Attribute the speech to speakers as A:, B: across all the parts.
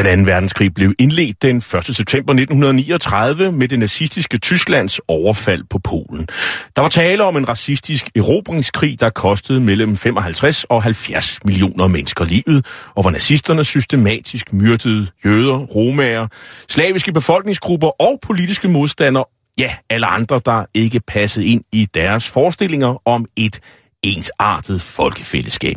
A: Den anden verdenskrig blev indledt den 1. september 1939 med det nazistiske Tysklands overfald på Polen. Der var tale om en racistisk erobringskrig, der kostede mellem 55 og 70 millioner mennesker livet, og hvor nazisterne systematisk myrdede jøder, romager, slaviske befolkningsgrupper og politiske modstandere, ja, alle andre, der ikke passede ind i deres forestillinger om et ensartet folkefællesskab.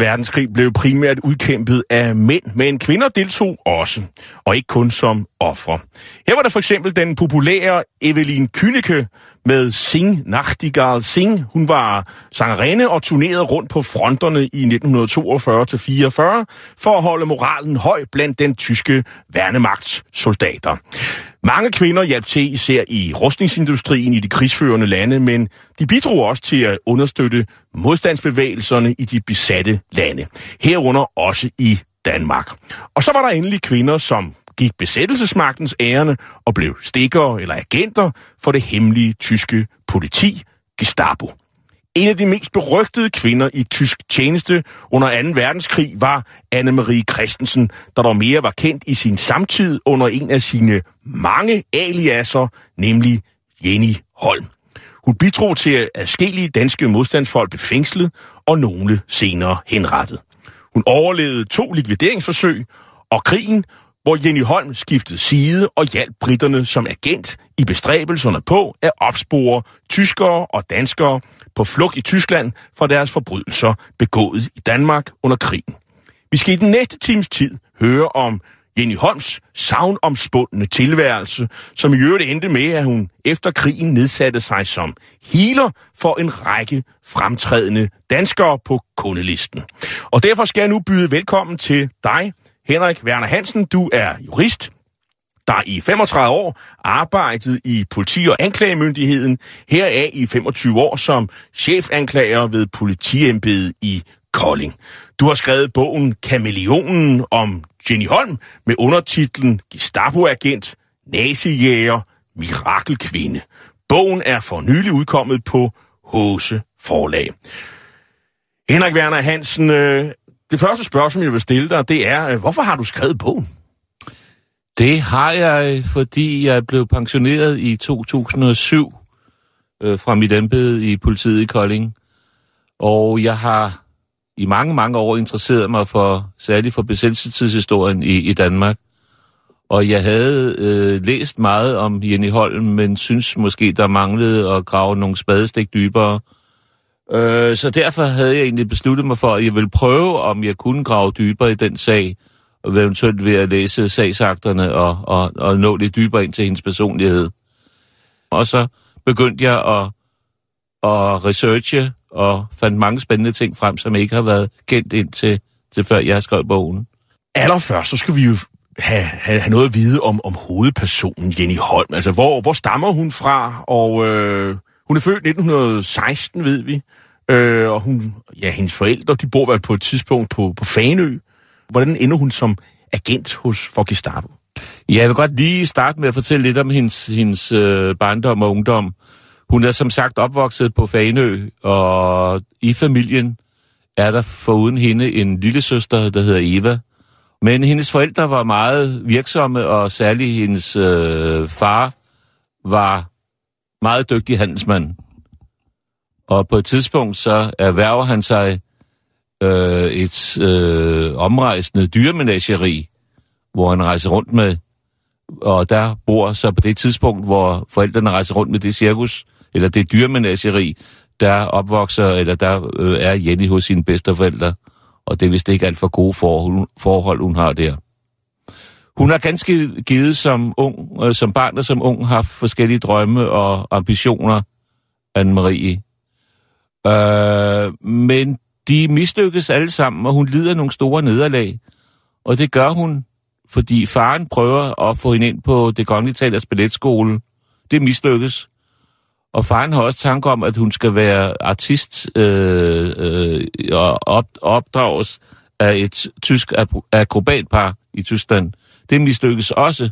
A: Verdenskrig blev primært udkæmpet af mænd, men kvinder deltog også, og ikke kun som ofre. Her var der for eksempel den populære Evelyn Künneke med Sing Nachtigall Sing. Hun var sangerinde og turnerede rundt på fronterne i 1942-44 for at holde moralen høj blandt den tyske værnemagts soldater. Mange kvinder hjalp til især i rustningsindustrien i de krigsførende lande, men de bidrog også til at understøtte modstandsbevægelserne i de besatte lande, herunder også i Danmark. Og så var der endelig kvinder, som gik besættelsesmagtens ærende og blev stikkere eller agenter for det hemmelige tyske politi, Gestapo. En af de mest berygtede kvinder i tysk tjeneste under 2. verdenskrig var Anne-Marie Christensen, der dog mere var kendt i sin samtid under en af sine mange aliaser, nemlig Jenny Holm. Hun bidrog til, at adskillige danske modstandsfolk blev fængslet og nogle senere henrettet. Hun overlevede to likvideringsforsøg og krigen, hvor Jenny Holm skiftede side og hjalp britterne som agent i bestræbelserne på at opspore tyskere og danskere på flugt i Tyskland fra deres forbrydelser begået i Danmark under krigen. Vi skal i den næste times tid høre om Jenny Holms savnomspundne tilværelse, som i øvrigt endte med, at hun efter krigen nedsatte sig som healer for en række fremtrædende danskere på kundelisten. Og derfor skal jeg nu byde velkommen til dig, Henrik Werner Hansen. Du er jurist, der i 35 år arbejdet i politi- og anklagemyndigheden, heraf i 25 år som chefanklager ved politiembedet i Kolding. Du har skrevet bogen Kameleonen om Jenny Holm med undertitlen Gestapo-agent, nazijæger, mirakelkvinde. Bogen er for nylig udkommet på Hose Forlag. Henrik Werner Hansen, øh, det første spørgsmål, jeg vil stille dig, det er, øh, hvorfor har du skrevet bogen?
B: Det har jeg, øh, fordi jeg blev pensioneret i 2007 øh, fra mit embede i politiet i Kolding. Og jeg har i mange, mange år interesseret mig for, særligt for besættelsestidshistorien i, i Danmark. Og jeg havde øh, læst meget om Jenny Holm, men synes måske, der manglede at grave nogle spadestik dybere. Øh, Øh, så derfor havde jeg egentlig besluttet mig for, at jeg ville prøve, om jeg kunne grave dybere i den sag, og eventuelt ved at læse sagsakterne og, og, og nå lidt dybere ind til hendes personlighed. Og så begyndte jeg at, at researche og fandt mange spændende ting frem, som ikke har været kendt indtil til før jeg skrev bogen.
A: Allerførst, så skal vi jo have, have, have noget at vide om, om hovedpersonen Jenny Holm. Altså, hvor, hvor stammer hun fra? Og øh, hun er født 1916, ved vi. Øh, og hun, ja, hendes forældre, de bor vel på et tidspunkt på, på Fanø. Hvordan ender hun som agent hos for Gestapo?
B: Ja, jeg vil godt lige starte med at fortælle lidt om hendes, hendes øh, barndom og ungdom. Hun er som sagt opvokset på Fanø, og i familien er der foruden hende en lille søster, der hedder Eva. Men hendes forældre var meget virksomme, og særligt hendes øh, far var meget dygtig handelsmand. Og på et tidspunkt så erhverver han sig øh, et øh, omrejsende dyremenageri, hvor han rejser rundt med, og der bor så på det tidspunkt, hvor forældrene rejser rundt med det cirkus, eller det dyremenageri, der opvokser, eller der øh, er Jenny hos sine bedsteforældre, og det er vist ikke alt for gode forhold, forhold, hun har der. Hun har ganske givet som ung, øh, som barn og som ung, haft forskellige drømme og ambitioner, Anne-Marie. Øh, men de mislykkes alle sammen, og hun lider nogle store nederlag. Og det gør hun, fordi faren prøver at få hende ind på det kongelige talers balletskole. Det mislykkes. Og faren har også tanke om, at hun skal være artist øh, øh, og op, opdrages af et tysk akrobatpar i Tyskland. Det mislykkes også.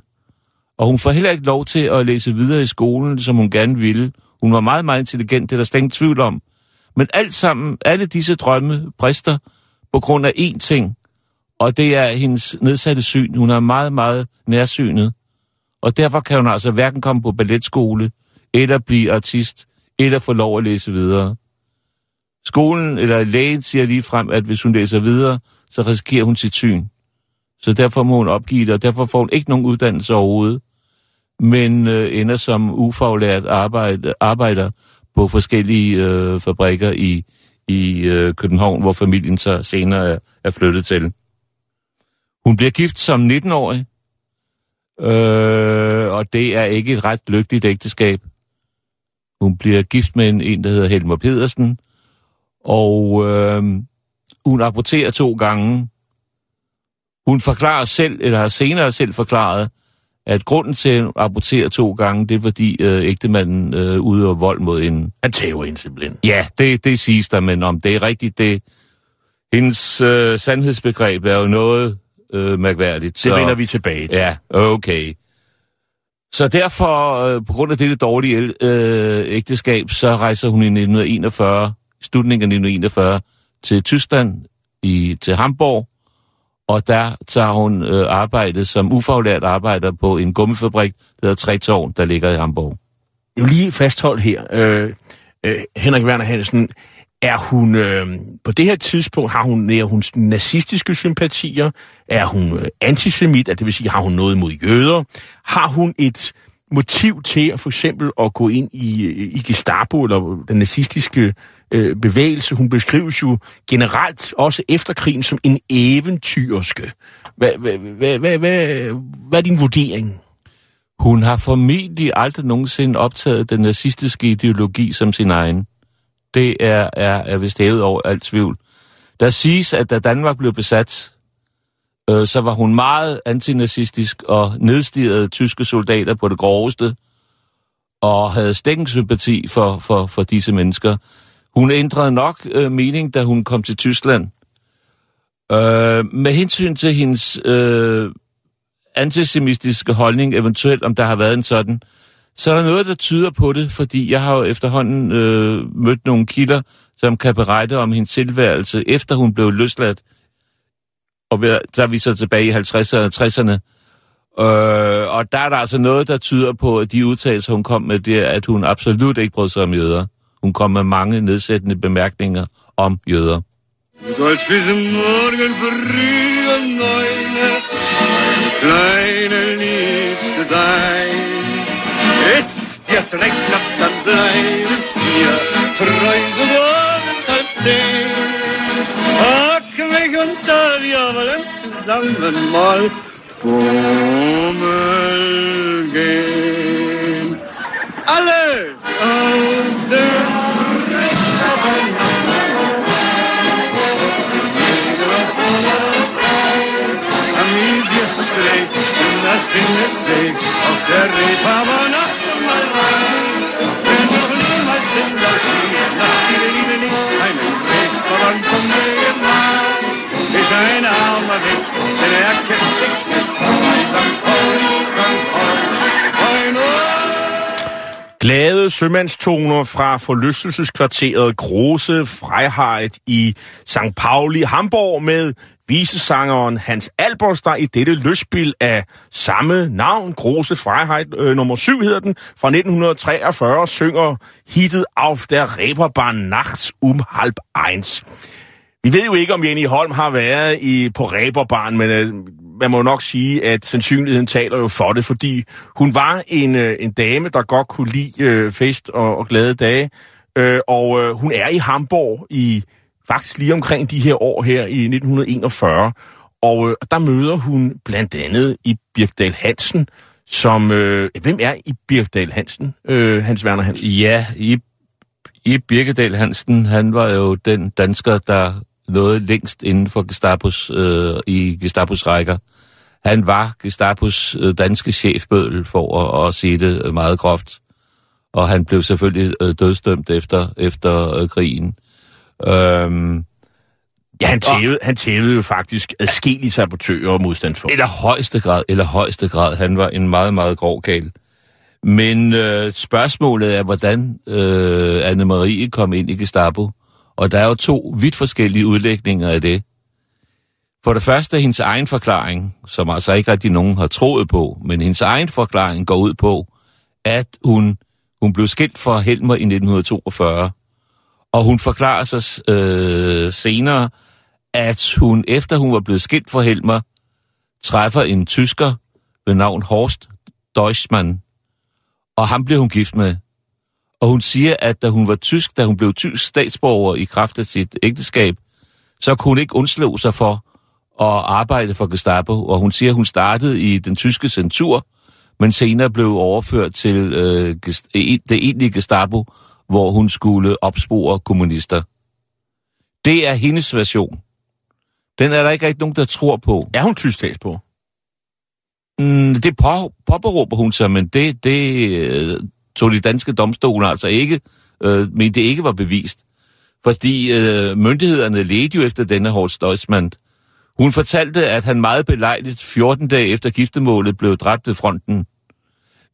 B: Og hun får heller ikke lov til at læse videre i skolen, som hun gerne ville. Hun var meget, meget intelligent, det er der slet tvivl om. Men alt sammen, alle disse drømme brister på grund af én ting, og det er hendes nedsatte syn. Hun er meget, meget nærsynet. Og derfor kan hun altså hverken komme på balletskole, eller blive artist, eller få lov at læse videre. Skolen eller lægen siger lige frem, at hvis hun læser videre, så risikerer hun sit syn. Så derfor må hun opgive det, og derfor får hun ikke nogen uddannelse overhovedet, men øh, ender som ufaglært arbejde, arbejder på forskellige øh, fabrikker i, i øh, København, hvor familien så senere er, er flyttet til. Hun bliver gift som 19-årig, øh, og det er ikke et ret lykkeligt ægteskab. Hun bliver gift med en, en der hedder Helmer Pedersen, og øh, hun aborterer to gange. Hun forklarer selv, eller har senere selv forklaret, at grunden til at abortere to gange, det er fordi øh, ægtemanden øh, udøver vold mod hende.
A: Han tæver hende simpelthen.
B: Ja, det, det siges der, men om det er rigtigt, det... Hendes øh, sandhedsbegreb er jo noget øh, mærkværdigt.
A: Det vender vi tilbage til.
B: Ja, okay. Så derfor, øh, på grund af dette dårlige øh, ægteskab, så rejser hun i 1941, slutningen af 1941, til Tyskland, i, til Hamburg, og der tager hun øh, arbejde som ufaglært arbejder på en gummifabrik, der hedder Trætårn, der ligger i Hamburg.
A: Jeg vil lige fastholdt her, øh, øh, Henrik Werner Hansen, er hun, øh, på det her tidspunkt, har hun, er hun nazistiske sympatier? Er hun øh, antisemit, altså, det vil sige, har hun noget mod jøder? Har hun et motiv til at for eksempel at gå ind i, øh, i Gestapo, eller den nazistiske øh, bevægelse? Hun beskrives jo generelt, også efter krigen, som en eventyrske. Hvad, hvad, hvad, hvad, hvad, hvad er din vurdering?
B: Hun har formentlig aldrig nogensinde optaget den nazistiske ideologi som sin egen det er, er, er vist hævet over alt tvivl. Der siges, at da Danmark blev besat, øh, så var hun meget antinazistisk og nedstirrede tyske soldater på det groveste, og havde stækkensympati for, for, for disse mennesker. Hun ændrede nok øh, mening, da hun kom til Tyskland. Øh, med hensyn til hendes øh, antisemitiske holdning, eventuelt om der har været en sådan, så er der noget, der tyder på det, fordi jeg har jo efterhånden øh, mødt nogle kilder, som kan berette om hendes tilværelse, efter hun blev løsladt. Og der er vi så tilbage i 50'erne og 60'erne. Øh, og der er der altså noget, der tyder på, at de udtalelser, hun kom med, det er, at hun absolut ikke brød sig om jøder. Hun kom med mange nedsættende bemærkninger om jøder.
C: Du sollst bis morgen früh um neun kleine Liebste sein. Ist dir's recht knapp, dann bleiben vier treu so bis halb zehn. Pack mich unter, wir wollen zusammen mal Fummel gehen. Alles auf der das Ringesee auf der Reeperbahn mal rein. Wenn noch niemals in das Spiel nach die Liebe nicht einen Reeperbahn von mir gemacht. Ist ein armer Wicht, denn er kennt sich
A: Glade sømandstoner fra forlystelseskvarteret Grose Freiheit i St. Pauli, Hamburg med visesangeren Hans Albers, der i dette løsspil af samme navn, Große Freiheit øh, nummer 7 hedder den, fra 1943, synger hittet Auf der Reeperbahn nachts um halb eins. Vi ved jo ikke, om Jenny Holm har været i, på Reeperbahn, men øh, man må nok sige, at sandsynligheden taler jo for det, fordi hun var en, øh, en dame, der godt kunne lide øh, fest og, og glade dage, øh, og øh, hun er i Hamburg i faktisk lige omkring de her år her i 1941, og øh, der møder hun blandt andet i Birkdal Hansen, som... Øh, hvem er i Birkdal Hansen, øh, Hans Werner Hansen?
B: Ja, i, i Birkedal Hansen, han var jo den dansker, der nåede længst inden for Gestapos, øh, i Gestapos rækker. Han var Gestapos øh, danske chefbødel, for at, at sige det meget groft. Og han blev selvfølgelig øh, dødsdømt efter, efter øh, krigen. Øhm,
A: Ja, han tævede, han tævede jo faktisk adskillige sabotører og modstandsfolk.
B: eller højeste grad, eller højeste grad, han var en meget, meget grov gal. Men øh, spørgsmålet er, hvordan øh, Anne-Marie kom ind i Gestapo. Og der er jo to vidt forskellige udlægninger af det. For det første hendes egen forklaring, som altså ikke rigtig nogen har troet på, men hendes egen forklaring går ud på, at hun, hun blev skilt fra Helmer i 1942. Og hun forklarer sig øh, senere, at hun, efter hun var blevet skilt fra Helmer, træffer en tysker ved navn Horst Deutschmann. Og ham blev hun gift med. Og hun siger, at da hun var tysk, da hun blev tysk statsborger i kraft af sit ægteskab, så kunne hun ikke undslå sig for at arbejde for Gestapo. Og hun siger, at hun startede i den tyske censur, men senere blev overført til øh, e- det egentlige Gestapo, hvor hun skulle opspore kommunister. Det er hendes version. Den er der ikke rigtig nogen, der tror på.
A: Er hun tysk statsborger?
B: Mm, det på, påberåber hun sig, men det, det øh, tog de danske domstole altså ikke, øh, men det ikke var bevist. Fordi øh, myndighederne ledte jo efter denne Horst Deutschmann. Hun fortalte, at han meget belejligt 14 dage efter giftemålet blev dræbt ved fronten.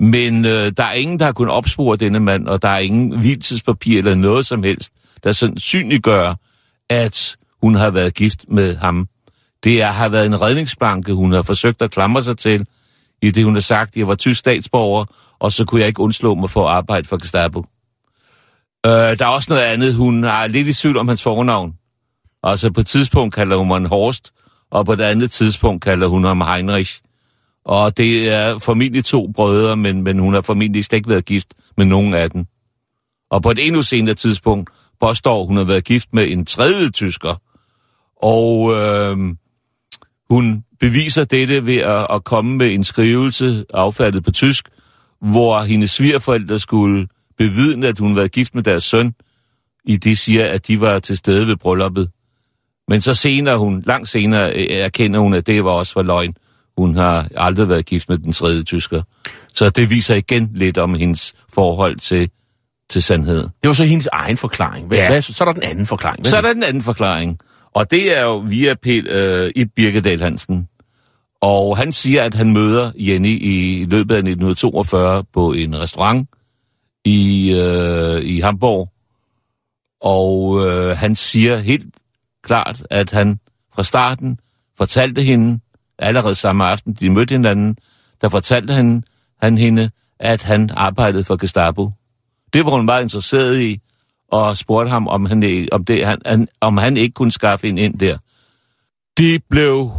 B: Men øh, der er ingen, der har kunnet opspore denne mand, og der er ingen hvilelsespapir eller noget som helst, der sandsynliggør, at hun har været gift med ham. Det er, har været en redningsbanke, hun har forsøgt at klamre sig til, i det hun har sagt, jeg var tysk statsborger, og så kunne jeg ikke undslå mig for at arbejde for Gestapo. Øh, der er også noget andet, hun har lidt i tvivl om hans fornavn. Altså på et tidspunkt kalder hun ham Horst, og på et andet tidspunkt kalder hun ham Heinrich. Og det er formentlig to brødre, men, men hun har formentlig slet ikke været gift med nogen af dem. Og på et endnu senere tidspunkt påstår hun har været gift med en tredje tysker. Og øh, hun beviser dette ved at, at komme med en skrivelse affattet på tysk, hvor hendes svigerforældre skulle bevidne, at hun var gift med deres søn, i det siger, at de var til stede ved brylluppet. Men så senere, hun, langt senere, øh, erkender hun, at det var også for løgn. Hun har aldrig været gift med den tredje tysker. Så det viser igen lidt om hendes forhold til, til sandhed.
A: Det var så hendes egen forklaring. Hvad,
B: Ja.
A: hvad, så er der den anden forklaring. Hvad
B: Så er der den anden forklaring. Og det er jo via Pel, øh, i Birkedal Hansen. Og han siger, at han møder Jenny i løbet af 1942 på en restaurant i, øh, i Hamburg. Og øh, han siger helt klart, at han fra starten fortalte hende, allerede samme aften, de mødte hinanden, der fortalte han, han hende, at han arbejdede for Gestapo. Det var hun meget interesseret i, og spurgte ham, om han, om, det, han, han, om han ikke kunne skaffe en ind der. De blev,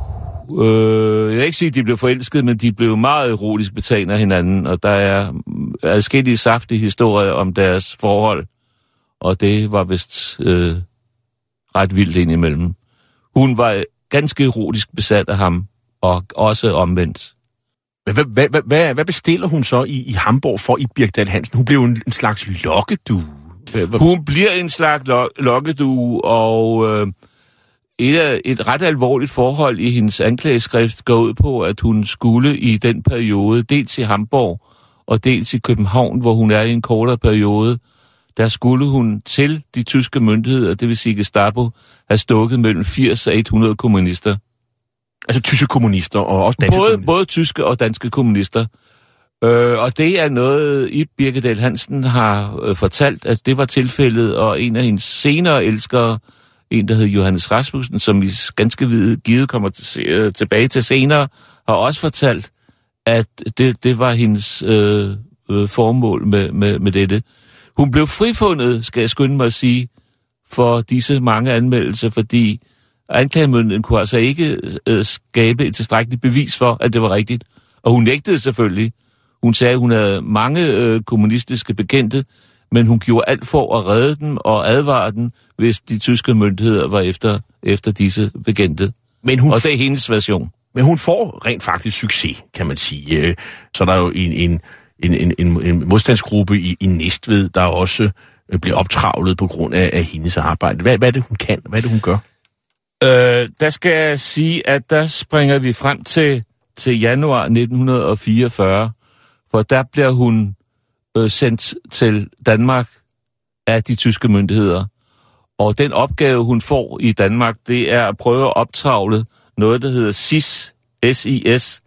B: øh, jeg vil ikke sige, at de blev forelsket, men de blev meget erotisk betalt af hinanden, og der er adskillige saftige historier om deres forhold, og det var vist øh, ret vildt indimellem. Hun var ganske erotisk besat af ham, og også omvendt.
A: Hvad, hvad, hvad, hvad, hvad bestiller hun så i, i Hamburg for i Birgdal Hansen? Hun blev en, en slags lokkedue.
B: Hun bliver en slags lo- lokkedue, og øh, et, af, et ret alvorligt forhold i hendes anklageskrift går ud på, at hun skulle i den periode, dels i Hamburg og dels i København, hvor hun er i en kortere periode, der skulle hun til de tyske myndigheder, det vil sige Gestapo, have stukket mellem 80 og 100 kommunister.
A: Altså tyske kommunister og også danske
B: Både,
A: kommunister.
B: både tyske og danske kommunister. Øh, og det er noget, Ib Birkedal Hansen har øh, fortalt, at det var tilfældet, og en af hendes senere elskere, en der hed Johannes Rasmussen, som vi ganske vidt givet kommer til, se- øh, tilbage til senere, har også fortalt, at det, det var hendes øh, øh, formål med, med, med dette. Hun blev frifundet, skal jeg skynde mig at sige, for disse mange anmeldelser, fordi anklagemyndigheden kunne altså ikke øh, skabe et tilstrækkeligt bevis for, at det var rigtigt. Og hun nægtede selvfølgelig. Hun sagde, at hun havde mange øh, kommunistiske bekendte, men hun gjorde alt for at redde dem og advare dem, hvis de tyske myndigheder var efter, efter disse bekendte.
A: Men hun,
B: Og det er hendes version.
A: men hun får rent faktisk succes, kan man sige. Øh, Så er der jo en, en, en, en, en, en modstandsgruppe i, i Næstved, der også øh, bliver optravlet på grund af, af hendes arbejde. Hvad, hvad er det, hun kan? Hvad er det, hun gør?
B: Øh, der skal jeg sige, at der springer vi frem til, til januar 1944, for der bliver hun øh, sendt til Danmark af de tyske myndigheder. Og den opgave, hun får i Danmark, det er at prøve at optravle noget, der hedder SIS, SIS,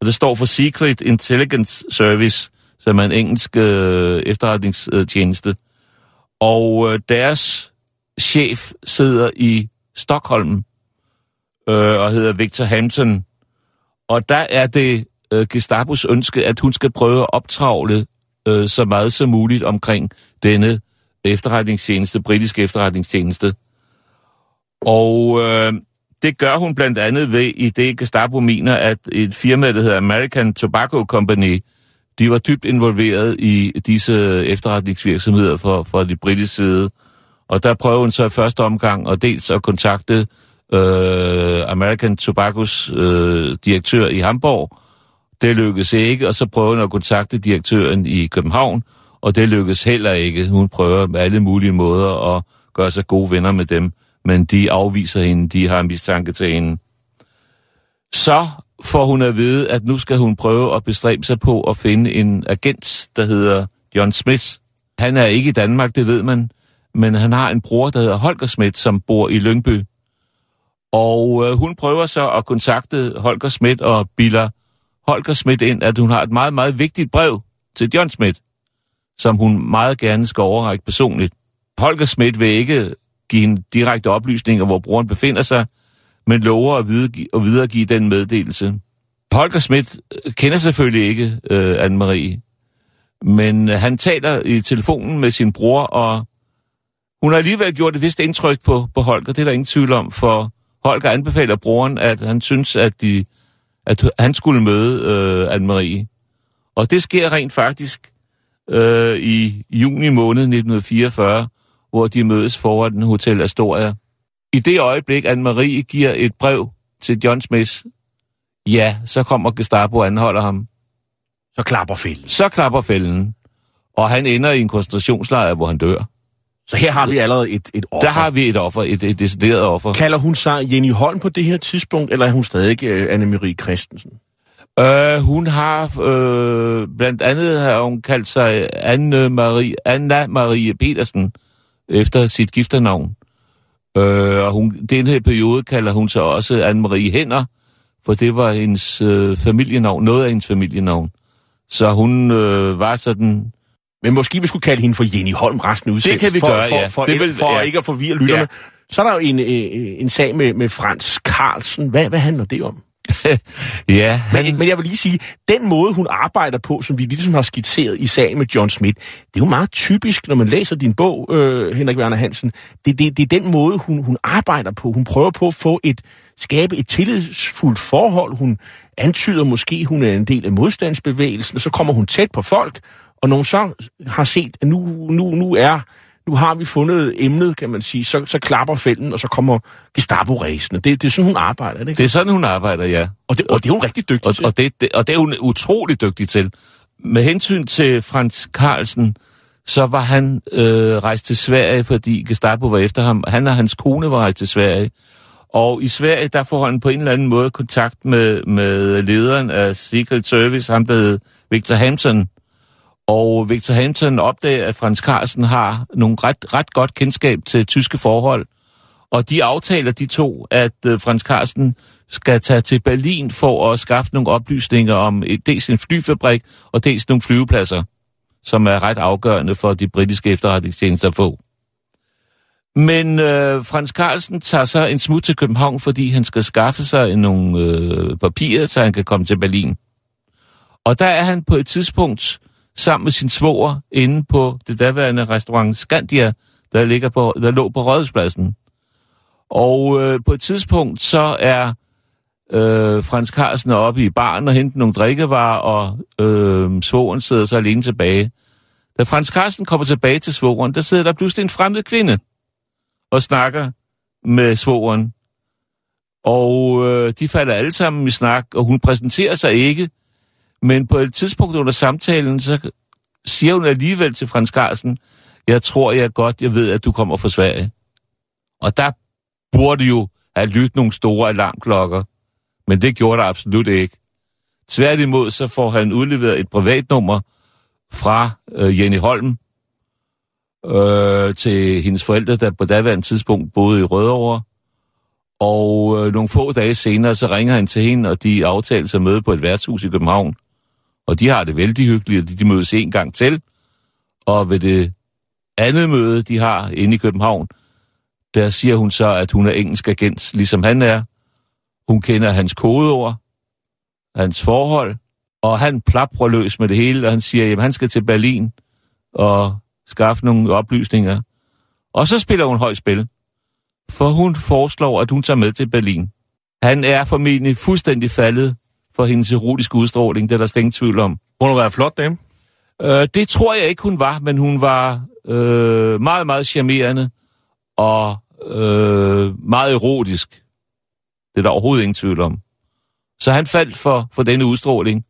B: og det står for Secret Intelligence Service, som er en engelsk øh, efterretningstjeneste. Og øh, deres chef sidder i Stockholm øh, og hedder Victor Hampton. Og der er det øh, Gestapos ønske, at hun skal prøve at optravle øh, så meget som muligt omkring denne efterretningstjeneste, britiske efterretningstjeneste. Og øh, det gør hun blandt andet ved, i det Gestapo mener, at et firma, der hedder American Tobacco Company, de var dybt involveret i disse efterretningsvirksomheder fra, fra de britiske side. Og der prøver hun så i første omgang og dels at kontakte øh, American Tobaccos øh, direktør i Hamburg. Det lykkedes ikke, og så prøver hun at kontakte direktøren i København, og det lykkedes heller ikke. Hun prøver med alle mulige måder at gøre sig gode venner med dem, men de afviser hende, de har mistanke til hende. Så får hun at vide, at nu skal hun prøve at bestræbe sig på at finde en agent, der hedder John Smith. Han er ikke i Danmark, det ved man, men han har en bror, der hedder Holger Smith, som bor i Lyngby. Og øh, hun prøver så at kontakte Holger Schmidt og bilder Holger Schmidt ind, at hun har et meget, meget vigtigt brev til John Schmidt, som hun meget gerne skal overrække personligt. Holger Schmidt vil ikke give hende direkte oplysninger, hvor broren befinder sig, men lover at, videregive, at videregive den meddelelse. Holger Schmidt øh, kender selvfølgelig ikke øh, Anne-Marie, men øh, han taler i telefonen med sin bror, og hun har alligevel gjort et vist indtryk på, på Holger, det er der ingen tvivl om, for Holger anbefaler broren, at han synes, at, de, at han skulle møde øh, Anne-Marie. Og det sker rent faktisk øh, i juni måned 1944, hvor de mødes foran den Hotel Astoria. I det øjeblik, Anne-Marie giver et brev til John Smith, ja, så kommer Gestapo og anholder ham.
A: Så klapper fælden.
B: Så klapper fælden, og han ender i en koncentrationslejr, hvor han dør.
A: Så her har vi allerede et, et offer.
B: Der har vi et offer, et, et decideret offer.
A: Kalder hun sig Jenny Holm på det her tidspunkt, eller er hun stadig uh, Anne-Marie Christensen?
B: Øh, hun har, øh, blandt andet har hun kaldt sig Anne Marie, Anna Marie Petersen, efter sit gifternavn. Øh, og hun, den her periode kalder hun sig også Anne-Marie Hænder, for det var hendes øh, familienavn, noget af hendes familienavn. Så hun øh, var sådan...
A: Men måske vi skulle kalde hende for Jenny Holm resten af udsendelsen.
B: kan vi
A: for,
B: gøre,
A: for,
B: ja.
A: For,
B: Det
A: det
B: vil-
A: for
B: ja.
A: ikke at forvirre lytterne.
B: Ja.
A: Så er der jo en, en sag med, med Frans Carlsen. Hvad, hvad handler det om?
B: ja, han,
A: Men, men jeg vil lige sige, den måde, hun arbejder på, som vi ligesom har skitseret i sagen med John Smith, det er jo meget typisk, når man læser din bog, øh, Henrik Werner Hansen. Det, det, det er den måde, hun, hun arbejder på. Hun prøver på at få et, skabe et tillidsfuldt forhold. Hun antyder måske, hun er en del af modstandsbevægelsen, og så kommer hun tæt på folk, og når hun så har set, at nu, nu, nu er nu har vi fundet emnet, kan man sige, så, så klapper fælden, og så kommer Gestapo-ræsene. Det, det er sådan, hun arbejder, ikke?
B: det er sådan, hun arbejder, ja.
A: og, det, og det er hun rigtig dygtig
B: Og,
A: til.
B: og, det, det, og det er hun utrolig dygtig til. Med hensyn til Frans Carlsen, så var han øh, rejst til Sverige, fordi Gestapo var efter ham. Han og hans kone var rejst til Sverige. Og i Sverige, der får han på en eller anden måde kontakt med, med lederen af Secret Service, ham der hed Victor Hampton. Og Victor Hampton opdager, at Frans Carlsen har nogle ret, ret godt kendskab til tyske forhold. Og de aftaler de to, at øh, Frans Carlsen skal tage til Berlin for at skaffe nogle oplysninger om øh, dels en flyfabrik og dels nogle flyvepladser, som er ret afgørende for de britiske efterretningstjenester at få. Men øh, Frans Carlsen tager så en smut til København, fordi han skal skaffe sig nogle øh, papirer, så han kan komme til Berlin. Og der er han på et tidspunkt sammen med sin svoger inde på det daværende restaurant Scandia, der, ligger på, der lå på Rådhuspladsen. Og øh, på et tidspunkt så er øh, Frans Carlsen oppe i baren og henter nogle drikkevarer, og øh, svoren sidder så alene tilbage. Da Frans Carlsen kommer tilbage til svoren, der sidder der pludselig en fremmed kvinde og snakker med svoren. Og øh, de falder alle sammen i snak, og hun præsenterer sig ikke, men på et tidspunkt under samtalen, så siger hun alligevel til Frans Carlsen, jeg tror jeg godt, jeg ved, at du kommer fra Sverige. Og der burde jo have lyttet nogle store alarmklokker, men det gjorde der absolut ikke. Tværtimod så får han udleveret et privatnummer fra øh, Jenny Holm øh, til hendes forældre, der på daværende tidspunkt boede i Rødovre. Og øh, nogle få dage senere, så ringer han til hende, og de aftaler sig møde på et værtshus i København. Og de har det vældig hyggeligt, og de, de mødes en gang til. Og ved det andet møde, de har inde i København, der siger hun så, at hun er engelsk agent, ligesom han er. Hun kender hans kodeord, hans forhold, og han plaprer løs med det hele, og han siger, at han skal til Berlin og skaffe nogle oplysninger. Og så spiller hun højt spil, for hun foreslår, at hun tager med til Berlin. Han er formentlig fuldstændig faldet for hendes erotiske udstråling, det er der slet ingen tvivl om.
A: Hun har været flot dame.
B: Øh, det tror jeg ikke, hun var, men hun var øh, meget, meget charmerende og øh, meget erotisk. Det er der overhovedet ingen tvivl om. Så han faldt for, for denne udstråling,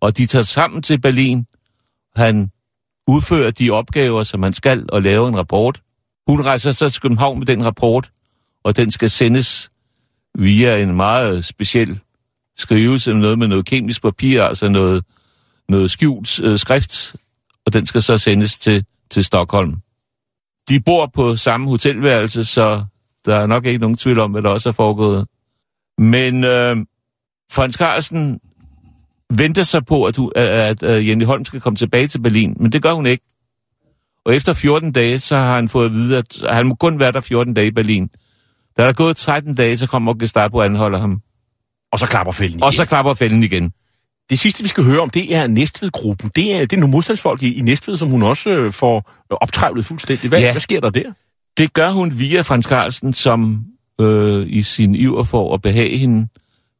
B: og de tager sammen til Berlin. Han udfører de opgaver, som han skal, og laver en rapport. Hun rejser så til København med den rapport, og den skal sendes via en meget speciel skrivelse, noget med noget kemisk papir, altså noget, noget skjult øh, skrift, og den skal så sendes til, til Stockholm. De bor på samme hotelværelse, så der er nok ikke nogen tvivl om, hvad der også er foregået. Men øh, Frans Carlsen venter sig på, at, at, at, at Jenny Holm skal komme tilbage til Berlin, men det gør hun ikke. Og efter 14 dage, så har han fået at vide, at han må kun være der 14 dage i Berlin. Da der er gået 13 dage, så kommer Gestapo og anholder ham.
A: Og så klapper fælden igen.
B: Og så klapper fælden igen.
A: Det sidste, vi skal høre om, det er Næstved-gruppen. Det er, det er nogle modstandsfolk i, i Næstved, som hun også øh, får øh, optrævlet fuldstændig. Hvad,
B: Ja.
A: hvad sker der der?
B: Det gør hun via Frans Carlsen, som øh, i sin iver for at behage hende,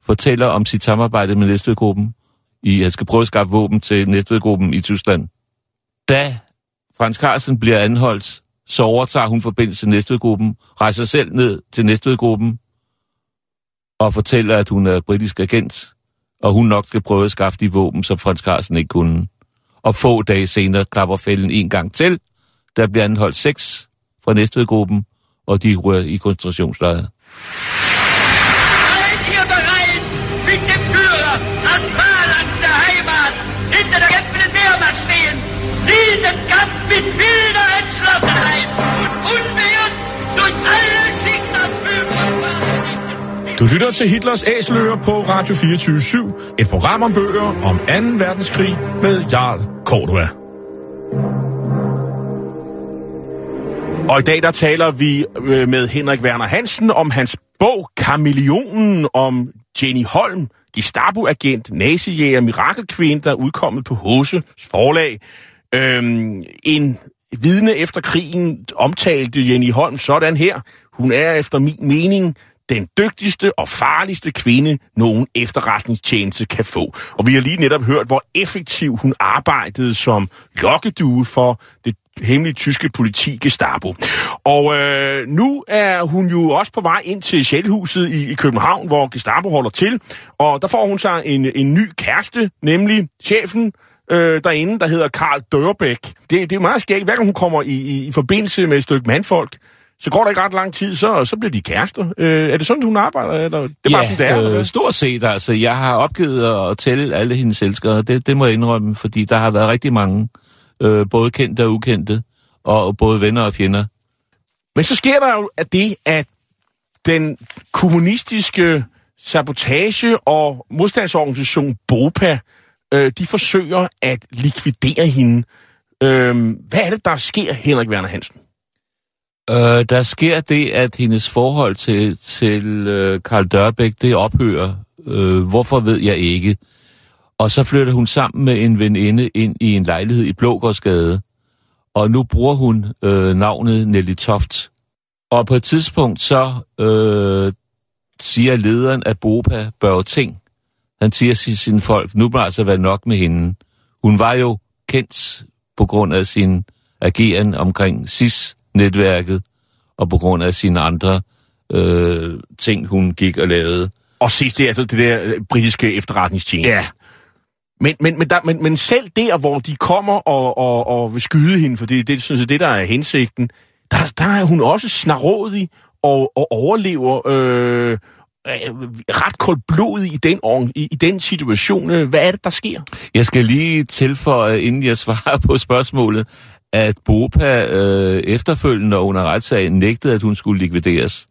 B: fortæller om sit samarbejde med Næstvedgruppen. I, han skal prøve at skaffe våben til Næstvedgruppen i Tyskland. Da Frans Carlsen bliver anholdt, så overtager hun forbindelse til Næstvedgruppen, rejser selv ned til Næstvedgruppen og fortæller, at hun er britisk agent, og hun nok skal prøve at skaffe de våben, som Frans Carlsen ikke kunne. Og få dage senere klapper fælden en gang til. Der bliver anholdt seks fra Næstvedgruppen, og de rører i
D: koncentrationslejret.
A: Du lytter til Hitlers Æseløer på Radio 24 Et program om bøger om 2. verdenskrig med Jarl Cordua. Og i dag der taler vi øh, med Henrik Werner Hansen om hans bog Kameleonen om Jenny Holm, Gestapo-agent, nazijæger, mirakelkvinde, der er udkommet på Hose forlag. Øhm, en vidne efter krigen omtalte Jenny Holm sådan her. Hun er efter min mening den dygtigste og farligste kvinde, nogen efterretningstjeneste kan få. Og vi har lige netop hørt, hvor effektiv hun arbejdede som lokkedue for det hemmelige tyske politi Gestapo. Og øh, nu er hun jo også på vej ind til Sjælhuset i, i København, hvor Gestapo holder til. Og der får hun sig en, en ny kæreste, nemlig chefen øh, derinde, der hedder Karl Dørbæk. Det, det er meget skægt. Hver gang hun kommer i, i, i forbindelse med et stykke mandfolk, så går der ikke ret lang tid, så, så bliver de kærester. Øh, er det sådan, hun arbejder? Eller? Det er
B: ja,
A: bare sådan, det er. eller
B: øh,
A: hvad?
B: stort set altså. Jeg har opgivet at tælle alle hendes elskere. Det, det må jeg indrømme, fordi der har været rigtig mange. Øh, både kendte og ukendte. Og både venner og fjender.
A: Men så sker der jo at det, at den kommunistiske sabotage- og modstandsorganisation BOPA, øh, de forsøger at likvidere hende. Øh, hvad er det, der sker, Henrik Werner Hansen?
B: Øh, der sker det, at hendes forhold til, til øh, Karl Dørbæk, det ophører. Øh, hvorfor ved jeg ikke. Og så flytter hun sammen med en veninde ind i en lejlighed i Blågårdsgade. Og nu bruger hun øh, navnet Nelly Toft. Og på et tidspunkt så øh, siger lederen af BOPA, Børge Ting, han siger til sine folk, nu må altså være nok med hende. Hun var jo kendt på grund af sin ageren omkring SIS, SIS-netværket, og på grund af sine andre øh, ting, hun gik og lavede.
A: Og sidst det er altså det der øh, britiske efterretningstjeneste.
B: Ja.
A: Men, men, men, der, men, men selv der, hvor de kommer og, og, og vil skyde hende, for det, det synes jeg, det der er hensigten, der, der er hun også snarådig og, og overlever øh, øh, ret koldblodig i den, i, i den situation. Øh, Hvad er det, der sker?
B: Jeg skal lige tilføje, inden jeg svarer på spørgsmålet, at BOPA øh, efterfølgende under retssagen nægtede, at hun skulle likvideres.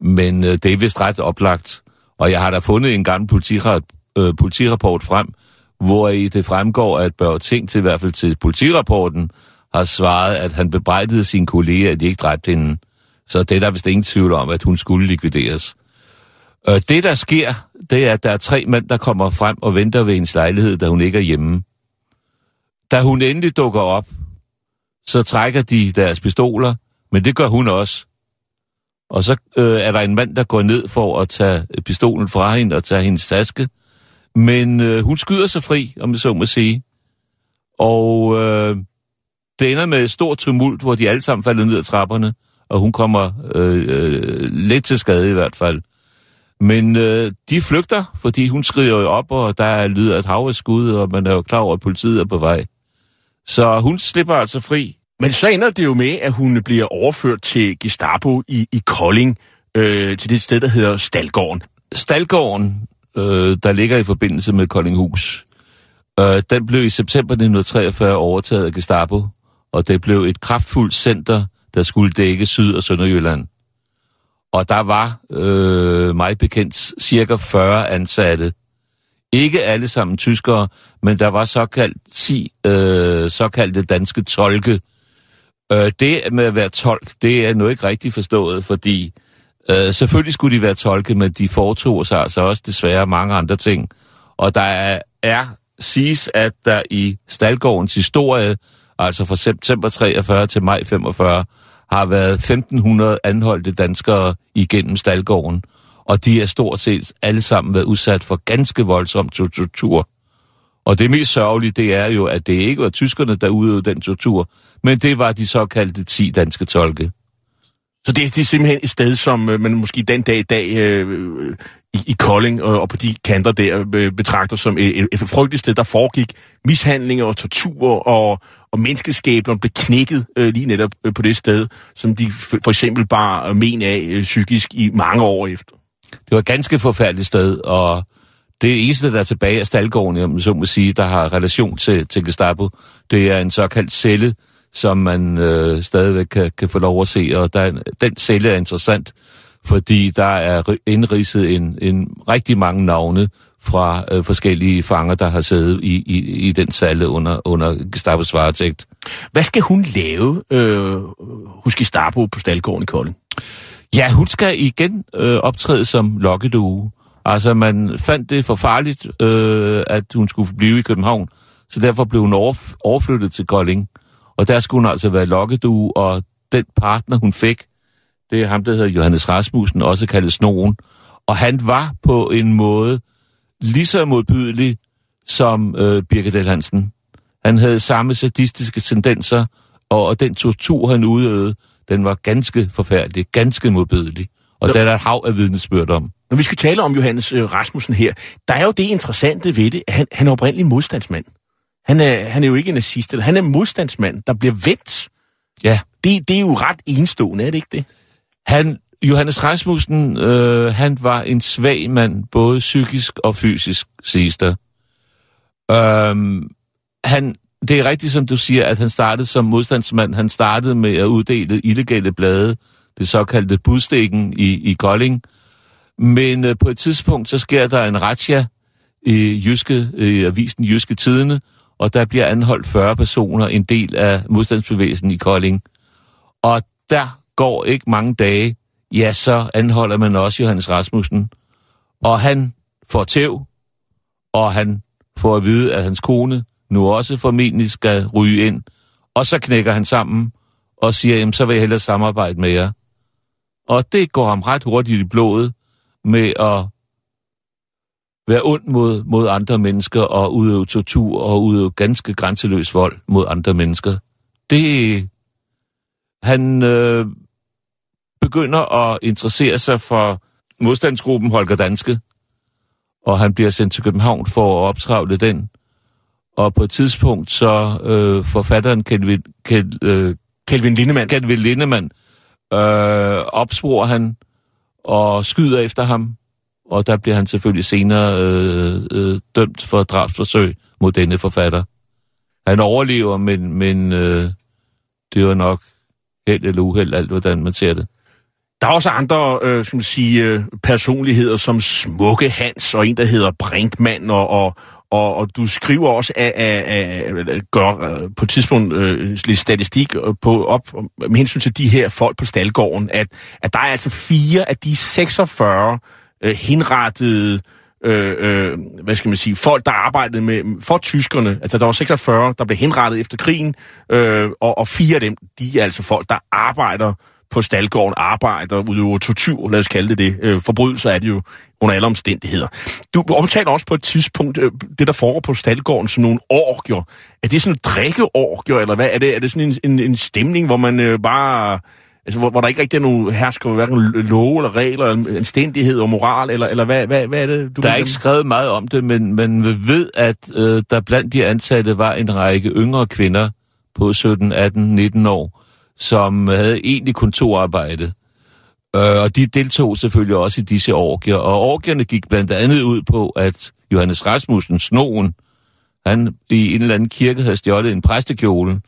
B: Men øh, det er vist ret oplagt. Og jeg har da fundet en gammel politira- øh, politirapport frem, hvor i det fremgår, at Børge Ting til i hvert fald til politirapporten har svaret, at han bebrejdede sine kolleger, at de ikke dræbte hende. Så det er der vist ingen tvivl om, at hun skulle likvideres. Øh, det, der sker, det er, at der er tre mænd, der kommer frem og venter ved hendes lejlighed, da hun ikke er hjemme. Da hun endelig dukker op, så trækker de deres pistoler, men det gør hun også. Og så øh, er der en mand, der går ned for at tage pistolen fra hende og tage hendes taske. Men øh, hun skyder sig fri, om det så må sige. Og øh, det ender med et stort tumult, hvor de alle sammen falder ned ad trapperne, og hun kommer øh, øh, lidt til skade i hvert fald. Men øh, de flygter, fordi hun skrider jo op, og der lyder et hav af skud, og man er jo klar over, at politiet er på vej. Så hun slipper altså fri.
A: Men så ender det jo med, at hun bliver overført til Gestapo i, i Kolding, øh, til det sted, der hedder Stalgården.
B: Stalgården, øh, der ligger i forbindelse med Koldinghus, øh, den blev i september 1943 overtaget af Gestapo, og det blev et kraftfuldt center, der skulle dække Syd- og Sønderjylland. Og der var, øh, mig bekendt, cirka 40 ansatte. Ikke alle sammen tyskere, men der var såkaldt 10 øh, såkaldte danske tolke. Øh, det med at være tolk, det er nu ikke rigtigt forstået, fordi øh, selvfølgelig skulle de være tolke, men de foretog sig altså også desværre mange andre ting. Og der er, er siges, at der i Stalgårdens historie, altså fra september 43 til maj 45, har været 1500 anholdte danskere igennem Stalgården, og de er stort set alle sammen været udsat for ganske voldsom tortur. Og det mest sørgelige, det er jo, at det ikke var tyskerne, der udøvede den tortur, men det var de såkaldte 10 danske tolke.
A: Så det, det er simpelthen et sted, som øh, man måske den dag i dag øh, i, i Kolding og, og på de kanter der øh, betragter som et, et, et frygteligt sted, der foregik mishandlinger og tortur og, og menneskeskæbner blev knækket øh, lige netop øh, på det sted, som de for eksempel bare men af øh, psykisk i mange år efter.
B: Det var et ganske forfærdeligt sted, og det eneste, der er tilbage af Stalgården, om man så må sige, der har relation til, til Gestapo, det er en såkaldt celle, som man øh, stadigvæk kan, kan få lov at se, og der, er- den celle er interessant, fordi der er ri- indridset en, en rigtig mange navne fra øh, forskellige fanger, der har siddet i, i, i den salle under, under Gestapos varetægt.
A: Hvad skal hun lave øh, hos Gestapo på Stalgården i Kolding?
B: Ja, hun skal igen øh, optræde som lokkedue. Altså, man fandt det for farligt, øh, at hun skulle blive i København, så derfor blev hun overf- overflyttet til Kolding. Og der skulle hun altså være lokkedue, og den partner, hun fik, det er ham, der hedder Johannes Rasmussen, også kaldet Snoen. Og han var på en måde lige så modbydelig som øh, Birgit. Hansen. Han havde samme sadistiske tendenser, og, og den tortur, han udøvede, den var ganske forfærdelig, ganske modbydelig. Og
A: Nå.
B: der er der et hav af vidnesbyrd om.
A: Når vi skal tale om Johannes øh, Rasmussen her, der er jo det interessante ved det, at han, han er oprindelig modstandsmand. Han er, han er jo ikke en nazist, eller han er modstandsmand, der bliver vendt.
B: Ja.
A: Det, det er jo ret enestående, er det ikke det?
B: Han, Johannes Rasmussen, øh, han var en svag mand, både psykisk og fysisk, siges der. Øhm, han, det er rigtigt, som du siger, at han startede som modstandsmand. Han startede med at uddele illegale blade, det såkaldte budstikken i, i Kolding. Men øh, på et tidspunkt, så sker der en razzia i, Jyske, øh, avisen Jyske Tidene, og der bliver anholdt 40 personer, en del af modstandsbevægelsen i Kolding. Og der går ikke mange dage, ja, så anholder man også Johannes Rasmussen. Og han får tæv, og han får at vide, at hans kone nu også formentlig skal ryge ind. Og så knækker han sammen og siger, jamen så vil jeg hellere samarbejde med jer. Og det går ham ret hurtigt i blodet med at være ond mod, mod andre mennesker og udøve tortur og udøve ganske grænseløs vold mod andre mennesker. Det... Han øh, begynder at interessere sig for modstandsgruppen Holger Danske, og han bliver sendt til København for at optravle den. Og på et tidspunkt så øh, forfatteren Kelvin, Kel, øh,
A: Kelvin Lindemann.
B: Kelvin Lindemann øh, opsporer han og skyder efter ham, og der bliver han selvfølgelig senere øh, øh, dømt for drabsforsøg mod denne forfatter. Han overlever, men, men øh, det var nok held eller uheld, alt hvordan man ser det.
A: Der er også andre øh, skal man sige, øh, personligheder som Smukke Hans og en, der hedder Brinkmann, og, og, og, og du skriver også af, af, af, gør, øh, på et tidspunkt øh, lidt statistik øh, på, op med hensyn til de her folk på Stalgården, at, at der er altså fire af de 46 øh, henrettede øh, øh, hvad skal man sige, folk, der arbejdede med, for tyskerne, altså der var 46, der blev henrettet efter krigen, øh, og, og fire af dem, de er altså folk, der arbejder på Stalgården, arbejder, udøver tortur, lad os kalde det det. Øh, forbrydelser er det jo under alle omstændigheder. Du omtaler også på et tidspunkt øh, det, der foregår på Stalgården, som nogle orgier. Er det sådan en drikkeorgier, eller hvad? Er det, er det sådan en, en, en stemning, hvor man øh, bare... Altså, hvor, hvor der ikke rigtig er nogen hersker, hverken love eller regler, eller anstændighed og moral, eller, eller hvad, hvad, hvad er det, du
B: Der er ikke skrevet meget om det, men man ved, at øh, der blandt de ansatte var en række yngre kvinder på 17, 18, 19 år, som havde egentlig kontorarbejde. Øh, og de deltog selvfølgelig også i disse orgier. Og orgierne gik blandt andet ud på, at Johannes Rasmussen, snoen, han i en eller anden kirke havde stjålet en præstekjole,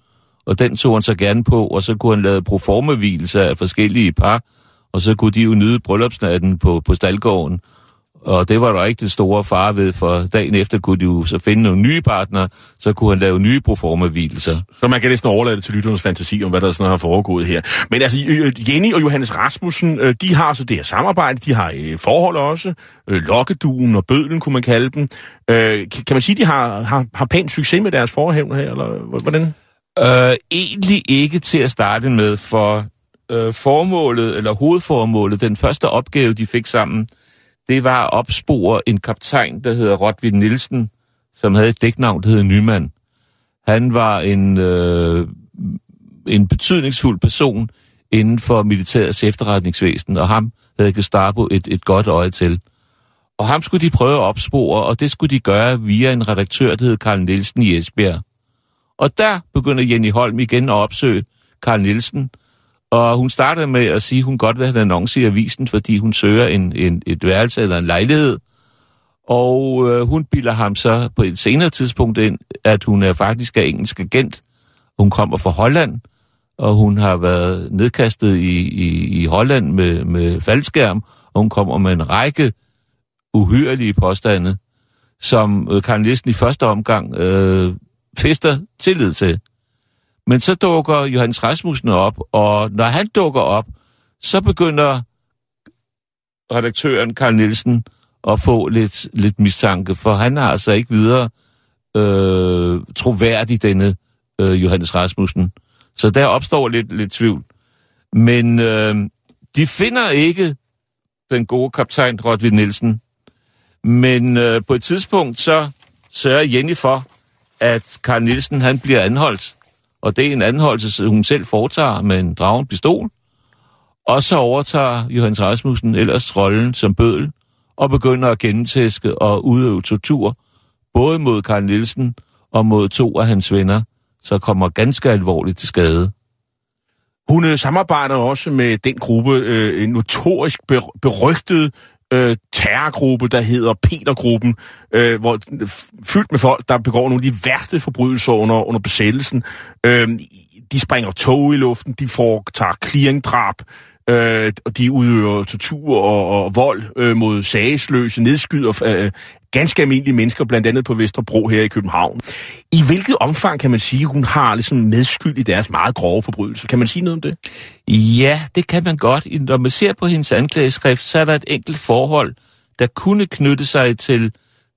B: og den tog han så gerne på, og så kunne han lave proformavielser af forskellige par, og så kunne de jo nyde bryllupsnatten på, på Stalgården. Og det var der ikke det store fare ved, for dagen efter kunne de jo så finde nogle nye partnere, så kunne han lave nye proforma-hvilelser.
A: Så man kan næsten overlade det til lytternes fantasi om, hvad der sådan har foregået her. Men altså, øh, Jenny og Johannes Rasmussen, øh, de har så det her samarbejde, de har øh, forhold også, lokkeduen og bødlen, kunne man kalde dem. Kan kan man sige, de har, har, har pænt succes med deres forhævn her, eller hvordan?
B: Øh, egentlig ikke til at starte med, for øh, formålet, eller hovedformålet, den første opgave, de fik sammen, det var at opspore en kaptajn, der hedder Rodvin Nielsen, som havde et dæknavn, der hedder Nyman. Han var en, øh, en betydningsfuld person inden for militærets efterretningsvæsen, og ham havde Gestapo et, et godt øje til. Og ham skulle de prøve at opspore, og det skulle de gøre via en redaktør, der hed Karl Nielsen i Esbjerg. Og der begynder Jenny Holm igen at opsøge Karl Nielsen, og hun startede med at sige, at hun godt vil have en annonce i avisen, fordi hun søger en, en, et værelse eller en lejlighed. Og øh, hun bilder ham så på et senere tidspunkt ind, at hun er faktisk er engelsk agent. Hun kommer fra Holland, og hun har været nedkastet i, i, i Holland med, med faldskærm, og hun kommer med en række uhyrelige påstande, som øh, Karen Listen i første omgang øh, fester tillid til. Men så dukker Johannes Rasmussen op, og når han dukker op, så begynder redaktøren Karl Nielsen at få lidt, lidt mistanke, for han har altså ikke videre øh, troværdig, denne øh, Johannes Rasmussen. Så der opstår lidt, lidt tvivl. Men øh, de finder ikke den gode kaptajn Rodvig Nielsen. Men øh, på et tidspunkt så sørger Jenny for, at Karl Nielsen han bliver anholdt. Og det er en anholdelse, hun selv foretager med en dragen pistol. Og så overtager Johannes Rasmussen ellers rollen som bødel og begynder at gentæske og udøve tortur, både mod Karl Nielsen og mod to af hans venner, så kommer ganske alvorligt til skade.
A: Hun øh, samarbejder også med den gruppe, øh, en notorisk ber- berygtet øh, terrorgruppe, der hedder Petergruppen, øh, hvor fyldt med folk, der begår nogle af de værste forbrydelser under, under besættelsen. Øh, de springer tog i luften, de foretager clearingdrab, øh, og de udøver tortur og, og vold øh, mod sagesløse, nedskyder øh, ganske almindelige mennesker, blandt andet på Vesterbro her i København. I hvilket omfang kan man sige, at hun har ligesom medskyld i deres meget grove forbrydelser? Kan man sige noget om det?
B: Ja, det kan man godt. Når man ser på hendes anklageskrift, så er der et enkelt forhold, der kunne knytte sig til,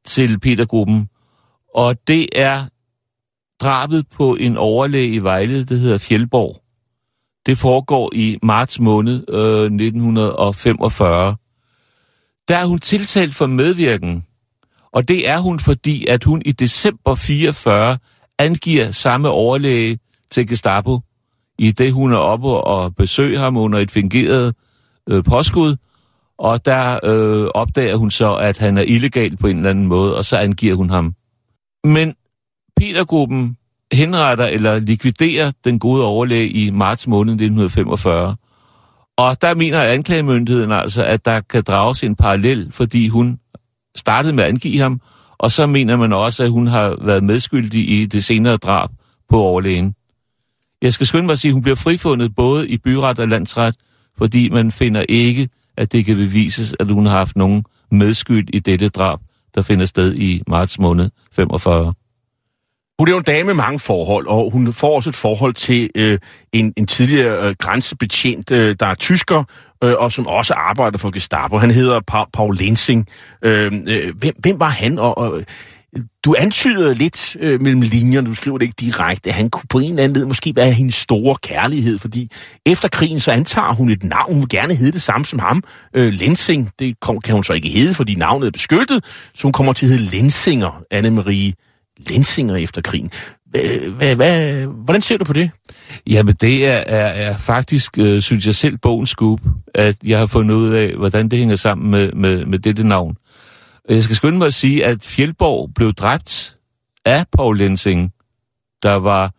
B: til Petergruppen. Og det er drabet på en overlæge i Vejle, der hedder Fjellborg. Det foregår i marts måned øh, 1945. Der er hun tiltalt for medvirken, og det er hun, fordi at hun i december 44 angiver samme overlæge til Gestapo, i det hun er oppe og besøger ham under et fingeret øh, påskud, og der øh, opdager hun så, at han er illegal på en eller anden måde, og så angiver hun ham. Men Petergruppen henretter eller likviderer den gode overlæge i marts måned 1945. Og der mener anklagemyndigheden altså, at der kan drages en parallel, fordi hun startede med at angive ham, og så mener man også, at hun har været medskyldig i det senere drab på overlægen. Jeg skal skynde mig at sige, at hun bliver frifundet både i byret og landsret, fordi man finder ikke, at det kan bevises, at hun har haft nogen medskyld i dette drab, der finder sted i marts måned 45.
A: Hun er jo en dame med mange forhold, og hun får også et forhold til øh, en, en tidligere øh, grænsebetjent, øh, der er tysker, øh, og som også arbejder for Gestapo. Han hedder pa- Paul Lensing. Øh, øh, hvem, hvem var han? Og, og, du antyder lidt øh, mellem linjerne, du skriver det ikke direkte, at han kunne på en eller anden måde måske være hendes store kærlighed, fordi efter krigen så antager hun et navn, hun vil gerne hedde det samme som ham, øh, Lensing. Det kan hun så ikke hedde, fordi navnet er beskyttet, så hun kommer til at hedde Lensinger, Anne-Marie Lensinger efter krigen. Hvad, hvad, hvordan ser du på det?
B: Jamen det er, er, er faktisk, øh, synes jeg selv, bogens scoop, at jeg har fundet ud af, hvordan det hænger sammen med, med, med dette navn. Jeg skal skynde mig at sige, at Fjeldborg blev dræbt af Paul Lensing, der var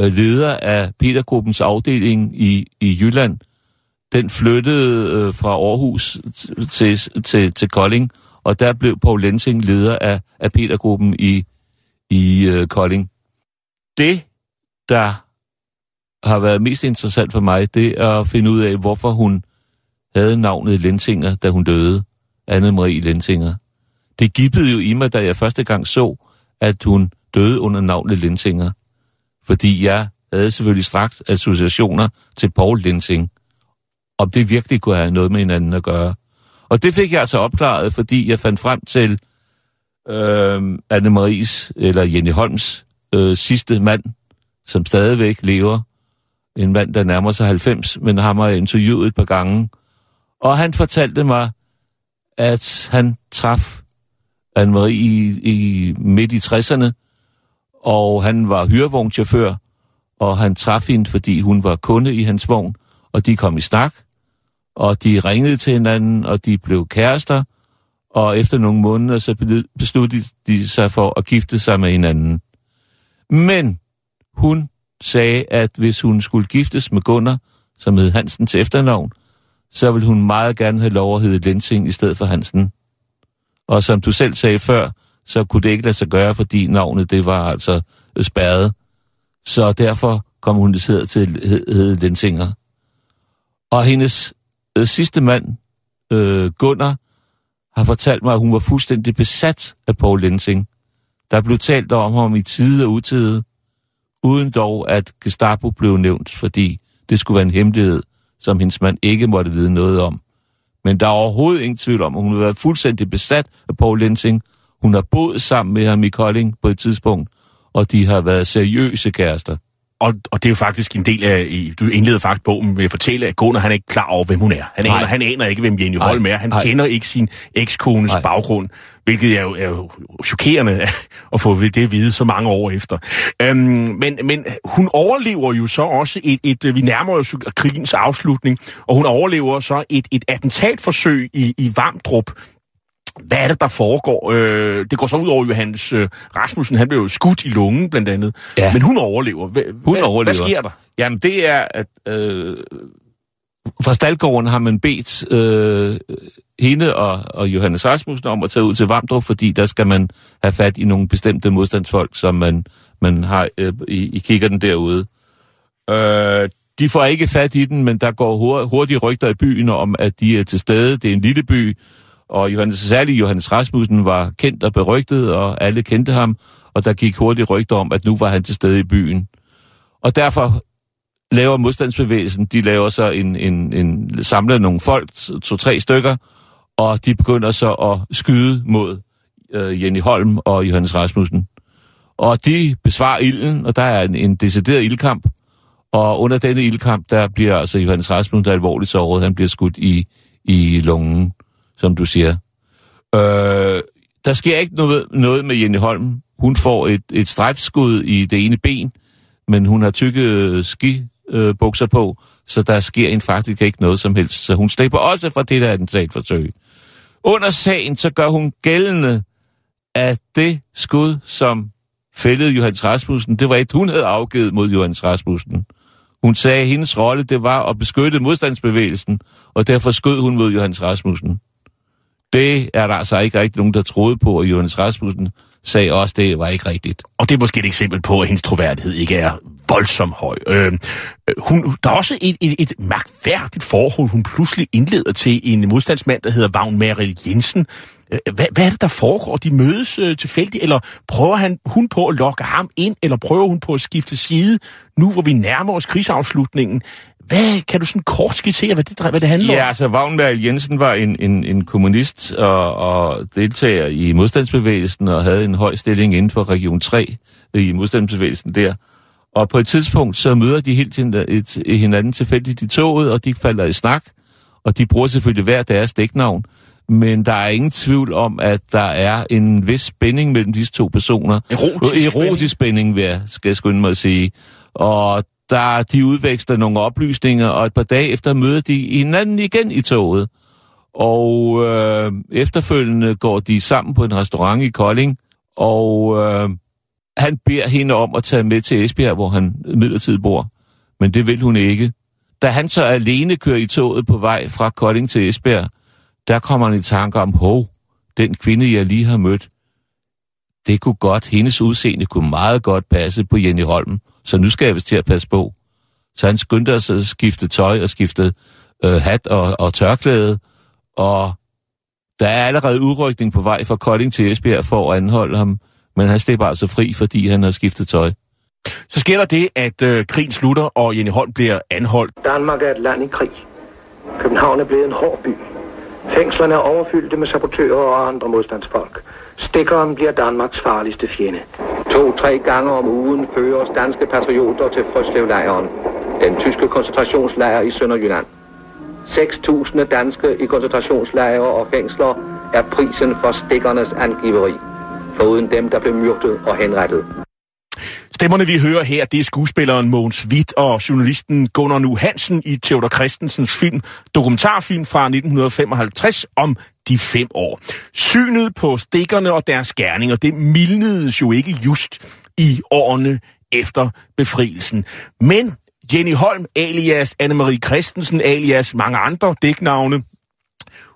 B: øh, leder af Petergruppens afdeling i, i Jylland. Den flyttede øh, fra Aarhus til, til, til Kolding, og der blev Paul Lensing leder af, af Petergruppen i, i øh, Kolding. Det, der har været mest interessant for mig, det er at finde ud af, hvorfor hun havde navnet Lensinger, da hun døde. Anne-Marie Lensinger. Det gibbede jo i mig, da jeg første gang så, at hun døde under navnet Lensinger. Fordi jeg havde selvfølgelig straks associationer til Paul Lensing. Om det virkelig kunne have noget med hinanden at gøre. Og det fik jeg altså opklaret, fordi jeg fandt frem til øh, Anne-Maries, eller Jenny Holms, øh, sidste mand, som stadigvæk lever. En mand, der nærmer sig 90, men ham har jeg interviewet et par gange. Og han fortalte mig, at han traf Anne-Marie i, i midt i 60'erne, og han var hyrevognchauffør, og han traf hende, fordi hun var kunde i hans vogn, og de kom i snak, og de ringede til hinanden, og de blev kærester, og efter nogle måneder, så besluttede de sig for at gifte sig med hinanden. Men hun sagde, at hvis hun skulle giftes med Gunnar, som hed Hansen til efternavn, så ville hun meget gerne have lov at hedde Lensing i stedet for Hansen. Og som du selv sagde før, så kunne det ikke lade sig gøre, fordi navnet det var altså spærret. Så derfor kom hun til at hedde Lensinger. Og hendes øh, sidste mand, øh, Gunnar, har fortalt mig, at hun var fuldstændig besat af Paul Lensing. Der blev talt om ham i tide og utide, uden dog at Gestapo blev nævnt, fordi det skulle være en hemmelighed, som hendes mand ikke måtte vide noget om. Men der er overhovedet ingen tvivl om, at hun har været fuldstændig besat af Paul Lensing. Hun har boet sammen med ham i Kolding på et tidspunkt, og de har været seriøse kærester.
A: Og, og det er jo faktisk en del af, du indleder faktisk bogen med at fortælle, at Gunnar han er ikke klar over, hvem hun er. Han aner, han aner ikke, hvem Jenny. Holm er. Han
B: Nej.
A: kender ikke sin ekskones
B: Nej.
A: baggrund, hvilket er jo, er jo chokerende at få det at vide så mange år efter. Øhm, men, men hun overlever jo så også et, et, vi nærmer os krigens afslutning, og hun overlever så et, et attentatforsøg i, i Vamdrup, hvad er det, der foregår? Øh, det går så ud over Johannes øh, Rasmussen. Han blev jo skudt i lungen, blandt andet.
B: Ja.
A: Men hun overlever. Hva,
B: Hun
A: hvad,
B: overlever.
A: Hvad sker der?
B: Jamen, det er, at øh, fra Stalgården har man bedt øh, hende og, og Johannes Rasmussen om at tage ud til Vamdrup, fordi der skal man have fat i nogle bestemte modstandsfolk, som man, man har øh, i, i kikkerten derude. Øh, de får ikke fat i den, men der går hur- hurtige rygter i byen om, at de er til stede. Det er en lille by, og Johannes, særlig Johannes Rasmussen var kendt og berygtet, og alle kendte ham, og der gik hurtigt rygter om, at nu var han til stede i byen. Og derfor laver modstandsbevægelsen, de laver så en, en, en samler nogle folk, to-tre stykker, og de begynder så at skyde mod øh, Jenny Holm og Johannes Rasmussen. Og de besvarer ilden, og der er en, en decideret ildkamp, og under denne ildkamp, der bliver altså Johannes Rasmussen, der er alvorligt såret, han bliver skudt i, i lungen, som du siger. Øh, der sker ikke noget, noget med Jenny Holm. Hun får et, et strejfskud i det ene ben, men hun har tykke skibukser på, så der sker en faktisk ikke noget som helst. Så hun slipper også fra det der attentatforsøg. Under sagen, så gør hun gældende, at det skud, som fældede Johannes Rasmussen, det var et, hun havde afgivet mod Johannes Rasmussen. Hun sagde, at hendes rolle, det var at beskytte modstandsbevægelsen, og derfor skød hun mod Johannes Rasmussen. Det er der altså ikke rigtig nogen, der troede på, og Johannes Rasmussen sagde også, det var ikke rigtigt.
A: Og det er måske et eksempel på, at hendes troværdighed ikke er voldsomt høj. Øh, hun, der er også et, et, et mærkværdigt forhold, hun pludselig indleder til en modstandsmand, der hedder Vagn Merrill Jensen. Øh, Hvad, hvad er det, der foregår? De mødes øh, tilfældigt, eller prøver han, hun på at lokke ham ind, eller prøver hun på at skifte side, nu hvor vi nærmer os krigsafslutningen? Hvad, kan du sådan kort skitsere, hvad det, hvad det handler
B: Ja,
A: om?
B: altså Vagnberg Jensen var en, en, en kommunist og, og deltager i modstandsbevægelsen og havde en høj stilling inden for Region 3 i modstandsbevægelsen der. Og på et tidspunkt, så møder de helt hinanden tilfældigt i toget, og de falder i snak, og de bruger selvfølgelig hver deres dæknavn. Men der er ingen tvivl om, at der er en vis spænding mellem disse to personer.
A: Erotisk
B: Erotisk spænding, vil jeg, skal jeg skynde mig at sige. Og der, de udveksler nogle oplysninger, og et par dage efter møder de hinanden igen i toget. Og øh, efterfølgende går de sammen på en restaurant i Kolding, og øh, han beder hende om at tage med til Esbjerg, hvor han midlertidigt bor. Men det vil hun ikke. Da han så alene kører i toget på vej fra Kolding til Esbjerg, der kommer han i tanke om, hov, den kvinde, jeg lige har mødt, det kunne godt, hendes udseende kunne meget godt passe på Jenny Holm, så nu skal jeg vist til at passe på. Så han skyndte sig at skifte tøj og skifte øh, hat og, og tørklæde, og der er allerede udrykning på vej fra Kolding til Esbjerg for at anholde ham, men han slipper altså fri, fordi han har skiftet tøj.
A: Så sker der det, at øh, krigen slutter, og Jenny Holm bliver anholdt.
E: Danmark er et land i krig. København er blevet en hård by. Fængslerne er overfyldte med sabotører og andre modstandsfolk. Stikkeren bliver Danmarks farligste fjende. To-tre gange om ugen føres danske patrioter til Frøslevlejren, den tyske koncentrationslejr i Sønderjylland. 6.000 danske i koncentrationslejre og fængsler er prisen for stikkernes angiveri, foruden dem, der blev myrdet og henrettet.
A: Stemmerne, vi hører her, det er skuespilleren Mogens Witt og journalisten Gunnar Nu Hansen i Theodor Christensens film, dokumentarfilm fra 1955 om de fem år. Synet på stikkerne og deres gerninger, det mildnedes jo ikke just i årene efter befrielsen. Men Jenny Holm, alias Anne-Marie Christensen, alias mange andre dæknavne,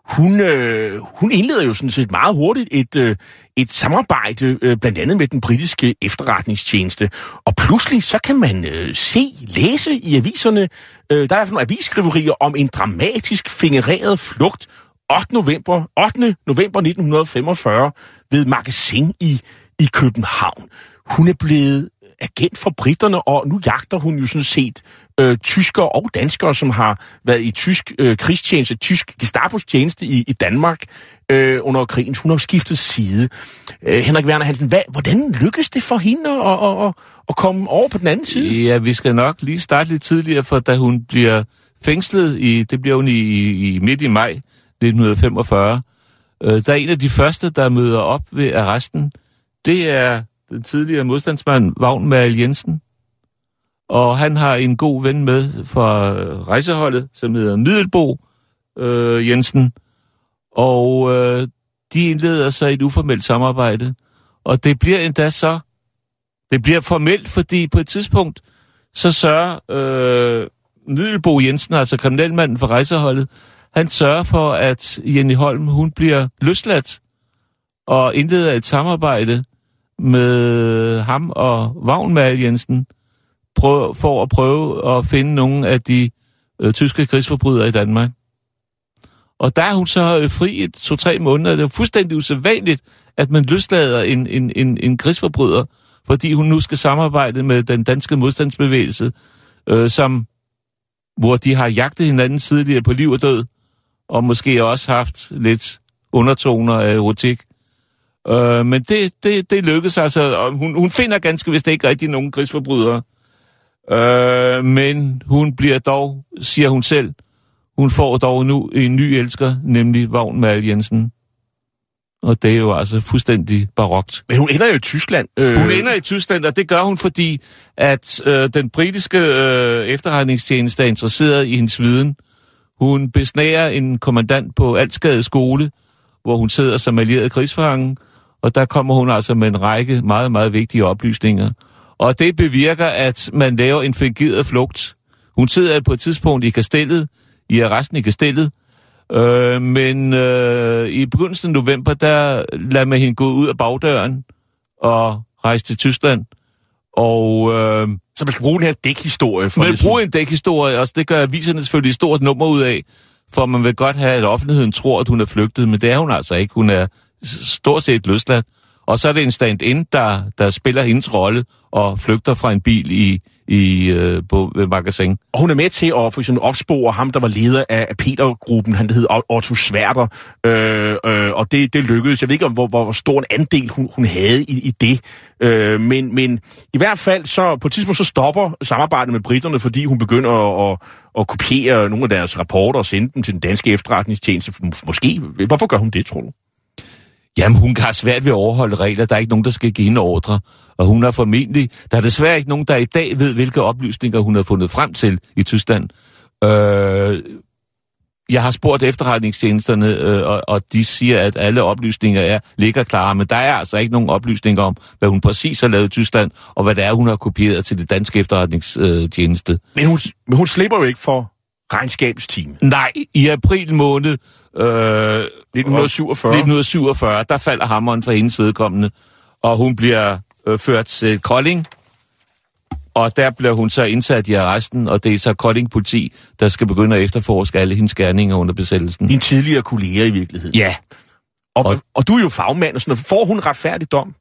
A: hun, øh, hun indleder jo sådan set meget hurtigt et, øh, et samarbejde, øh, blandt andet med den britiske efterretningstjeneste. Og pludselig så kan man øh, se, læse i aviserne, øh, der er nogle avisskriverier om en dramatisk fingereret flugt 8. november, 8. november 1945 ved Magasin i, i København. Hun er blevet agent for britterne, og nu jagter hun jo sådan set øh, tyskere og danskere, som har været i tysk øh, krigstjeneste, tysk Gestapos tjeneste i, i Danmark øh, under krigen. Hun har skiftet side. Øh, Henrik Werner Hansen, hvad, hvordan lykkedes det for hende at, at, at, at komme over på den anden side?
B: Ja, vi skal nok lige starte lidt tidligere, for da hun bliver fængslet, i, det bliver hun i, i, i midt i maj 1945, øh, der er en af de første, der møder op ved arresten, det er den tidligere modstandsmand Vagn Mal Jensen. Og han har en god ven med fra øh, rejseholdet, som hedder Middelbo øh, Jensen. Og øh, de indleder sig et uformelt samarbejde. Og det bliver endda så, det bliver formelt, fordi på et tidspunkt, så sørger øh, Middelbo Jensen, altså kriminalmanden for rejseholdet, han sørger for, at Jenny Holm, hun bliver løsladt og indleder et samarbejde med ham og Vagnmal Jensen prøv, for at prøve at finde nogle af de øh, tyske krigsforbrydere i Danmark. Og der er hun så øh, fri i to-tre måneder. Det er fuldstændig usædvanligt, at man løslader en, en, en, en krigsforbryder, fordi hun nu skal samarbejde med den danske modstandsbevægelse, øh, som, hvor de har jagtet hinanden tidligere på liv og død, og måske også haft lidt undertoner af erotik. Øh, men det, det, det lykkedes altså. Og hun, hun finder ganske vist ikke rigtig nogen krigsforbrydere. Øh, men hun bliver dog, siger hun selv, hun får dog nu en ny elsker, nemlig Vagn Mal Jensen. Og det er jo altså fuldstændig barokt.
A: Men hun ender jo i Tyskland.
B: Øh... Hun ender i Tyskland, og det gør hun, fordi at øh, den britiske øh, efterretningstjeneste er interesseret i hendes viden. Hun besnærer en kommandant på Altskade skole, hvor hun sidder som allieret krigsfange, og der kommer hun altså med en række meget, meget vigtige oplysninger. Og det bevirker, at man laver en fingeret flugt. Hun sidder på et tidspunkt i kastellet, i arresten i kastellet, øh, men øh, i begyndelsen af november, der lader man hende gå ud af bagdøren og rejse til Tyskland. Og, øh,
A: så man skal bruge den her dækhistorie? For
B: man vil bruge en dækhistorie, og det gør aviserne selvfølgelig et stort nummer ud af, for man vil godt have, at offentligheden tror, at hun er flygtet, men det er hun altså ikke. Hun er stort set løsladt. Og så er det en stand-in, der, der spiller hendes rolle og flygter fra en bil i, i øh, på ved magasin.
A: Og hun er med til at for eksempel opspore ham, der var leder af, Peter-gruppen. Han hed Otto Sværter, øh, øh, og det, det lykkedes. Jeg ved ikke, hvor, hvor stor en andel hun, hun havde i, i det. Øh, men, men i hvert fald, så på et tidspunkt så stopper samarbejdet med britterne, fordi hun begynder at, at, at kopiere nogle af deres rapporter og sende dem til den danske efterretningstjeneste. Måske. Hvorfor gør hun det, tror du?
B: Jamen, hun har svært ved at overholde regler. Der er ikke nogen, der skal give hende ordre. Og hun har formentlig... Der er desværre ikke nogen, der i dag ved, hvilke oplysninger hun har fundet frem til i Tyskland. Øh, jeg har spurgt efterretningstjenesterne, øh, og, og de siger, at alle oplysninger er ligger klare, men der er altså ikke nogen oplysninger om, hvad hun præcis har lavet i Tyskland, og hvad det er, hun har kopieret til det danske efterretningstjeneste.
A: Men, hun, men hun slipper jo ikke for regnskabsteam.
B: Nej, i april måned
A: Øh, 1947.
B: 1947, der falder hammeren for hendes vedkommende, og hun bliver øh, ført til Kolding, og der bliver hun så indsat i arresten, og det er så Kolding politi, der skal begynde at efterforske alle hendes gerninger under besættelsen.
A: Din tidligere kollega i virkeligheden.
B: Ja.
A: Og, og, og du er jo fagmand, og sådan noget. Får hun retfærdig dom?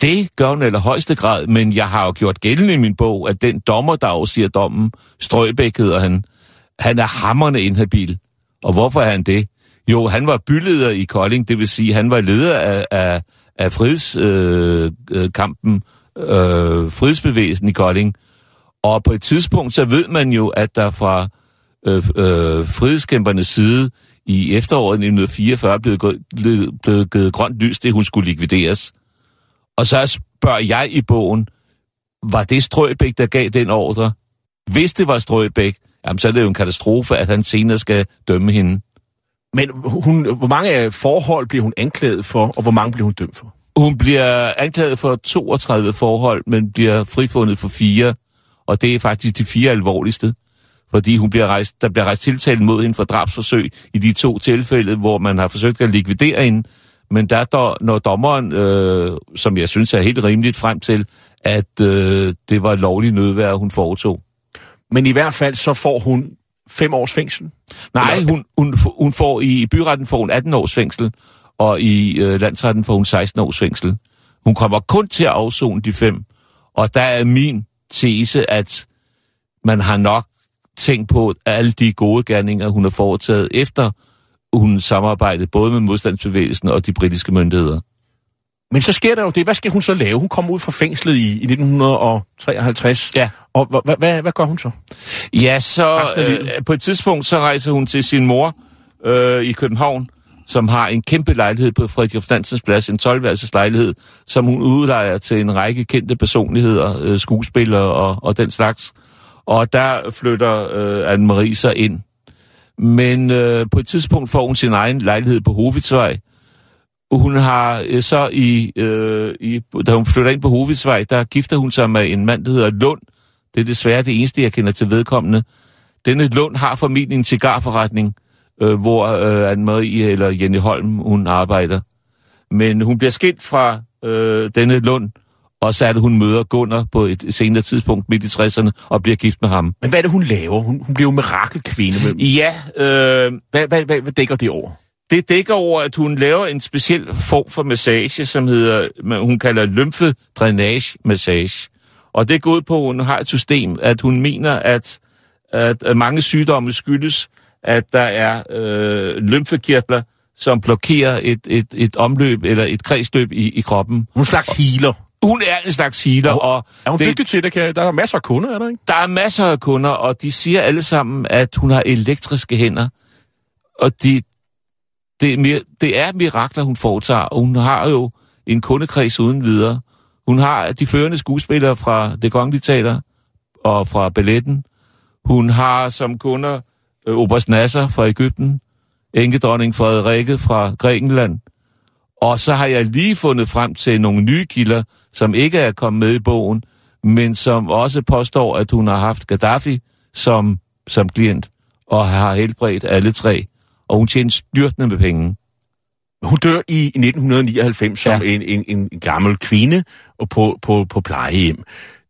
B: Det gør hun eller højeste grad, men jeg har jo gjort gældende i min bog, at den dommer, der afsiger dommen, Strøbæk hedder han, han er hammerne inhabil. Og hvorfor er han det? Jo, han var byleder i Kolding, det vil sige, han var leder af, af, af frihedskampen, øh, øh, øh frihedsbevægelsen i Kolding. Og på et tidspunkt, så ved man jo, at der fra øh, øh, frihedskæmpernes side i efteråret 1944 blev, blev, blev givet grønt lys, det hun skulle likvideres. Og så spørger jeg i bogen, var det Strøbæk, der gav den ordre? Hvis det var Strøbæk, jamen så er det jo en katastrofe, at han senere skal dømme hende.
A: Men hun, hvor mange forhold bliver hun anklaget for, og hvor mange bliver hun dømt for?
B: Hun bliver anklaget for 32 forhold, men bliver frifundet for fire. Og det er faktisk de fire alvorligste. Fordi hun bliver rejst, der bliver rejst tiltalt mod hende for drabsforsøg i de to tilfælde, hvor man har forsøgt at likvidere hende. Men der der, når dommeren, øh, som jeg synes er helt rimeligt frem til, at øh, det var lovligt nødvær, hun foretog.
A: Men i hvert fald så får hun fem års fængsel?
B: Nej, hun, hun, hun får i byretten får hun 18 års fængsel, og i øh, landsretten får hun 16 års fængsel. Hun kommer kun til at afzone de fem, og der er min tese, at man har nok tænkt på alle de gode gerninger, hun har foretaget efter hun samarbejdede både med modstandsbevægelsen og de britiske myndigheder.
A: Men så sker der jo det. Hvad skal hun så lave? Hun kommer ud fra fængslet i, i 1953.
B: Ja.
A: Og hvad, hvad, hvad gør hun så?
B: Ja, så øh, på et tidspunkt så rejser hun til sin mor øh, i København, som har en kæmpe lejlighed på Frederik Dansens Plads, en 12 lejlighed, som hun udlejer til en række kendte personligheder, øh, skuespillere og, og den slags. Og der flytter øh, Anne-Marie sig ind. Men øh, på et tidspunkt får hun sin egen lejlighed på Hovidsvej. Hun har øh, så i, øh, i, da hun flytter ind på Hovidsvej, der gifter hun sig med en mand, der hedder Lund. Det er desværre det eneste, jeg kender til vedkommende. Denne Lund har formentlig en cigarforretning, øh, hvor øh, Anne-Marie eller Jenny Holm, hun arbejder. Men hun bliver skilt fra øh, denne Lund, og så er det, hun møder Gunnar på et senere tidspunkt midt i 60'erne og bliver gift med ham.
A: Men hvad er det, hun laver? Hun, hun bliver jo mirakelkvinde. Men
B: Ja, øh,
A: hvad, hvad, hvad, hvad dækker det over?
B: Det dækker over, at hun laver en speciel form for massage, som hedder, hun kalder lymfedrænage-massage. Og det går ud på, at hun har et system, at hun mener, at, at, mange sygdomme skyldes, at der er øh, lymfekirtler, som blokerer et, et, et omløb eller et kredsløb i, i kroppen.
A: Hun slags healer.
B: Hun er en slags healer, og
A: Er hun
B: det,
A: dygtig til det? Kan, der er masser af kunder, er der ikke?
B: der er masser af kunder, og de siger alle sammen, at hun har elektriske hænder. Og de, det, er det er mirakler, hun foretager, og hun har jo en kundekreds uden videre. Hun har de førende skuespillere fra Det Kongelige Teater og fra balletten. Hun har som kunder øh, Oberst Nasser fra Ægypten, enkedronning Frederikke fra Grækenland. Og så har jeg lige fundet frem til nogle nye kilder, som ikke er kommet med i bogen, men som også påstår, at hun har haft Gaddafi som, som klient, og har helbredt alle tre. Og hun tjener styrtende med penge.
A: Hun dør i 1999 som
B: Ja.
A: en, en, en gammel kvinde og på, på, på plejehjem.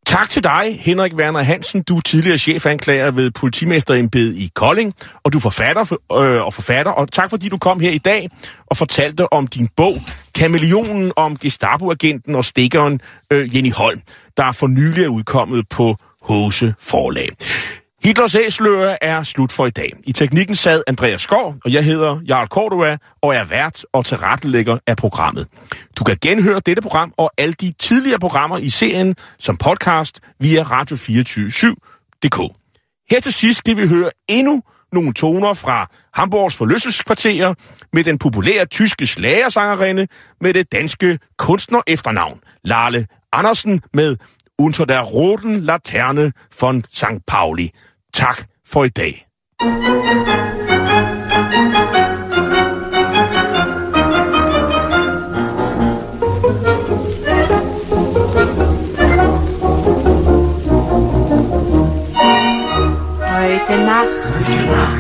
A: Tak til dig, Henrik Werner Hansen. Du er tidligere chefanklager ved politimesterembedet i Kolding, og du er forfatter, for- øh, og forfatter. Og tak fordi du kom her i dag og fortalte om din bog, Kameleonen om Gestapo-agenten og stikkeren øh, Jenny Holm, der for nylig er udkommet på Hose Forlag. Hitlers Æsler er slut for i dag. I teknikken sad Andreas Skov, og jeg hedder Jarl Cordua, og er vært og tilrettelægger af programmet. Du kan genhøre dette program og alle de tidligere programmer i serien som podcast via radio247.dk. Her til sidst skal vi høre endnu nogle toner fra Hamburgs forlystelseskvarterer med den populære tyske slagersangerinde med det danske kunstner efternavn Lale Andersen med Unter der roten Laterne von St. Pauli. Tak for i dag.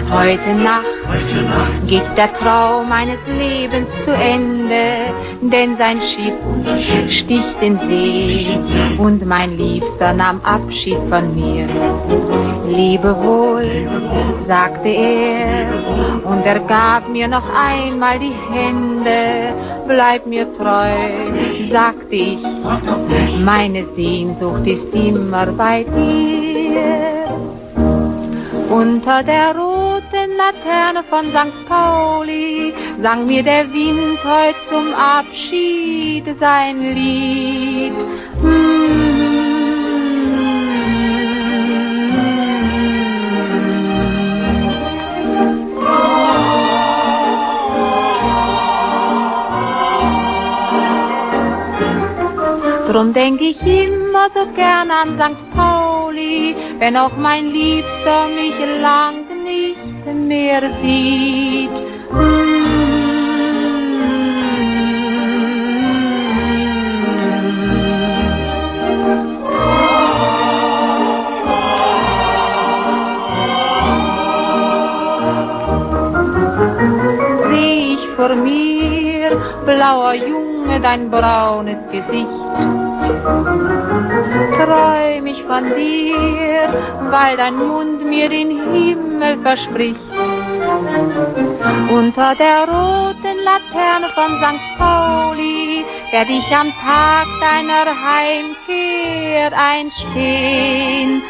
F: Nacht, heute Nacht, geht der Traum meines Lebens zu Ende, denn sein Schiff sticht in See und mein Liebster nahm Abschied von mir. Lebe wohl, sagte er, und er gab mir noch einmal die Hände. Bleib mir treu, sagte ich, meine Sehnsucht ist immer bei dir. Unter der roten Laterne von St. Pauli sang mir der Wind heut zum Abschied sein Lied. Drum denk ich immer so gern an St. Pauli, wenn auch mein Liebster mich lang mehr sieht. Seh ich vor mir, blauer Junge, dein braunes Gesicht träum ich von dir, weil dein Mund mir den Himmel verspricht. Unter der roten Laterne von St. Pauli werd ich am Tag deiner Heimkehr einstehen.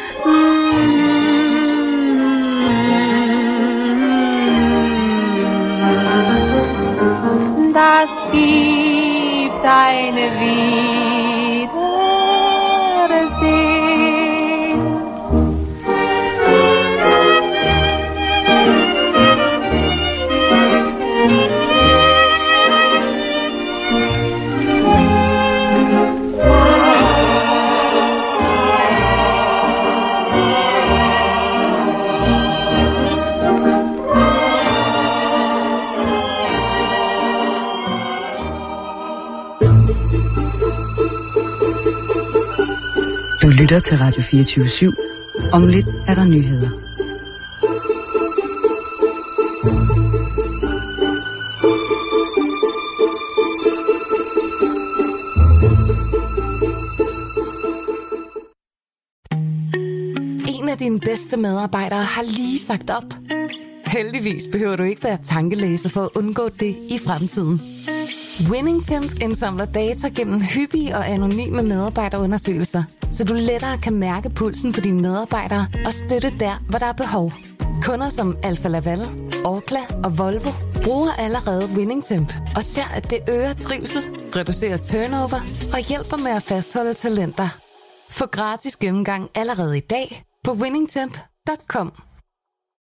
F: Das gibt eine
G: Wien. Lytter til Radio 24 Om lidt er der nyheder.
H: En af dine bedste medarbejdere har lige sagt op. Heldigvis behøver du ikke være tankelæser for at undgå det i fremtiden. WinningTemp indsamler data gennem hyppige og anonyme medarbejderundersøgelser, så du lettere kan mærke pulsen på dine medarbejdere og støtte der, hvor der er behov. Kunder som Alfa Laval, Orkla og Volvo bruger allerede WinningTemp og ser, at det øger trivsel, reducerer turnover og hjælper med at fastholde talenter. Få gratis gennemgang allerede i dag på winningtemp.com.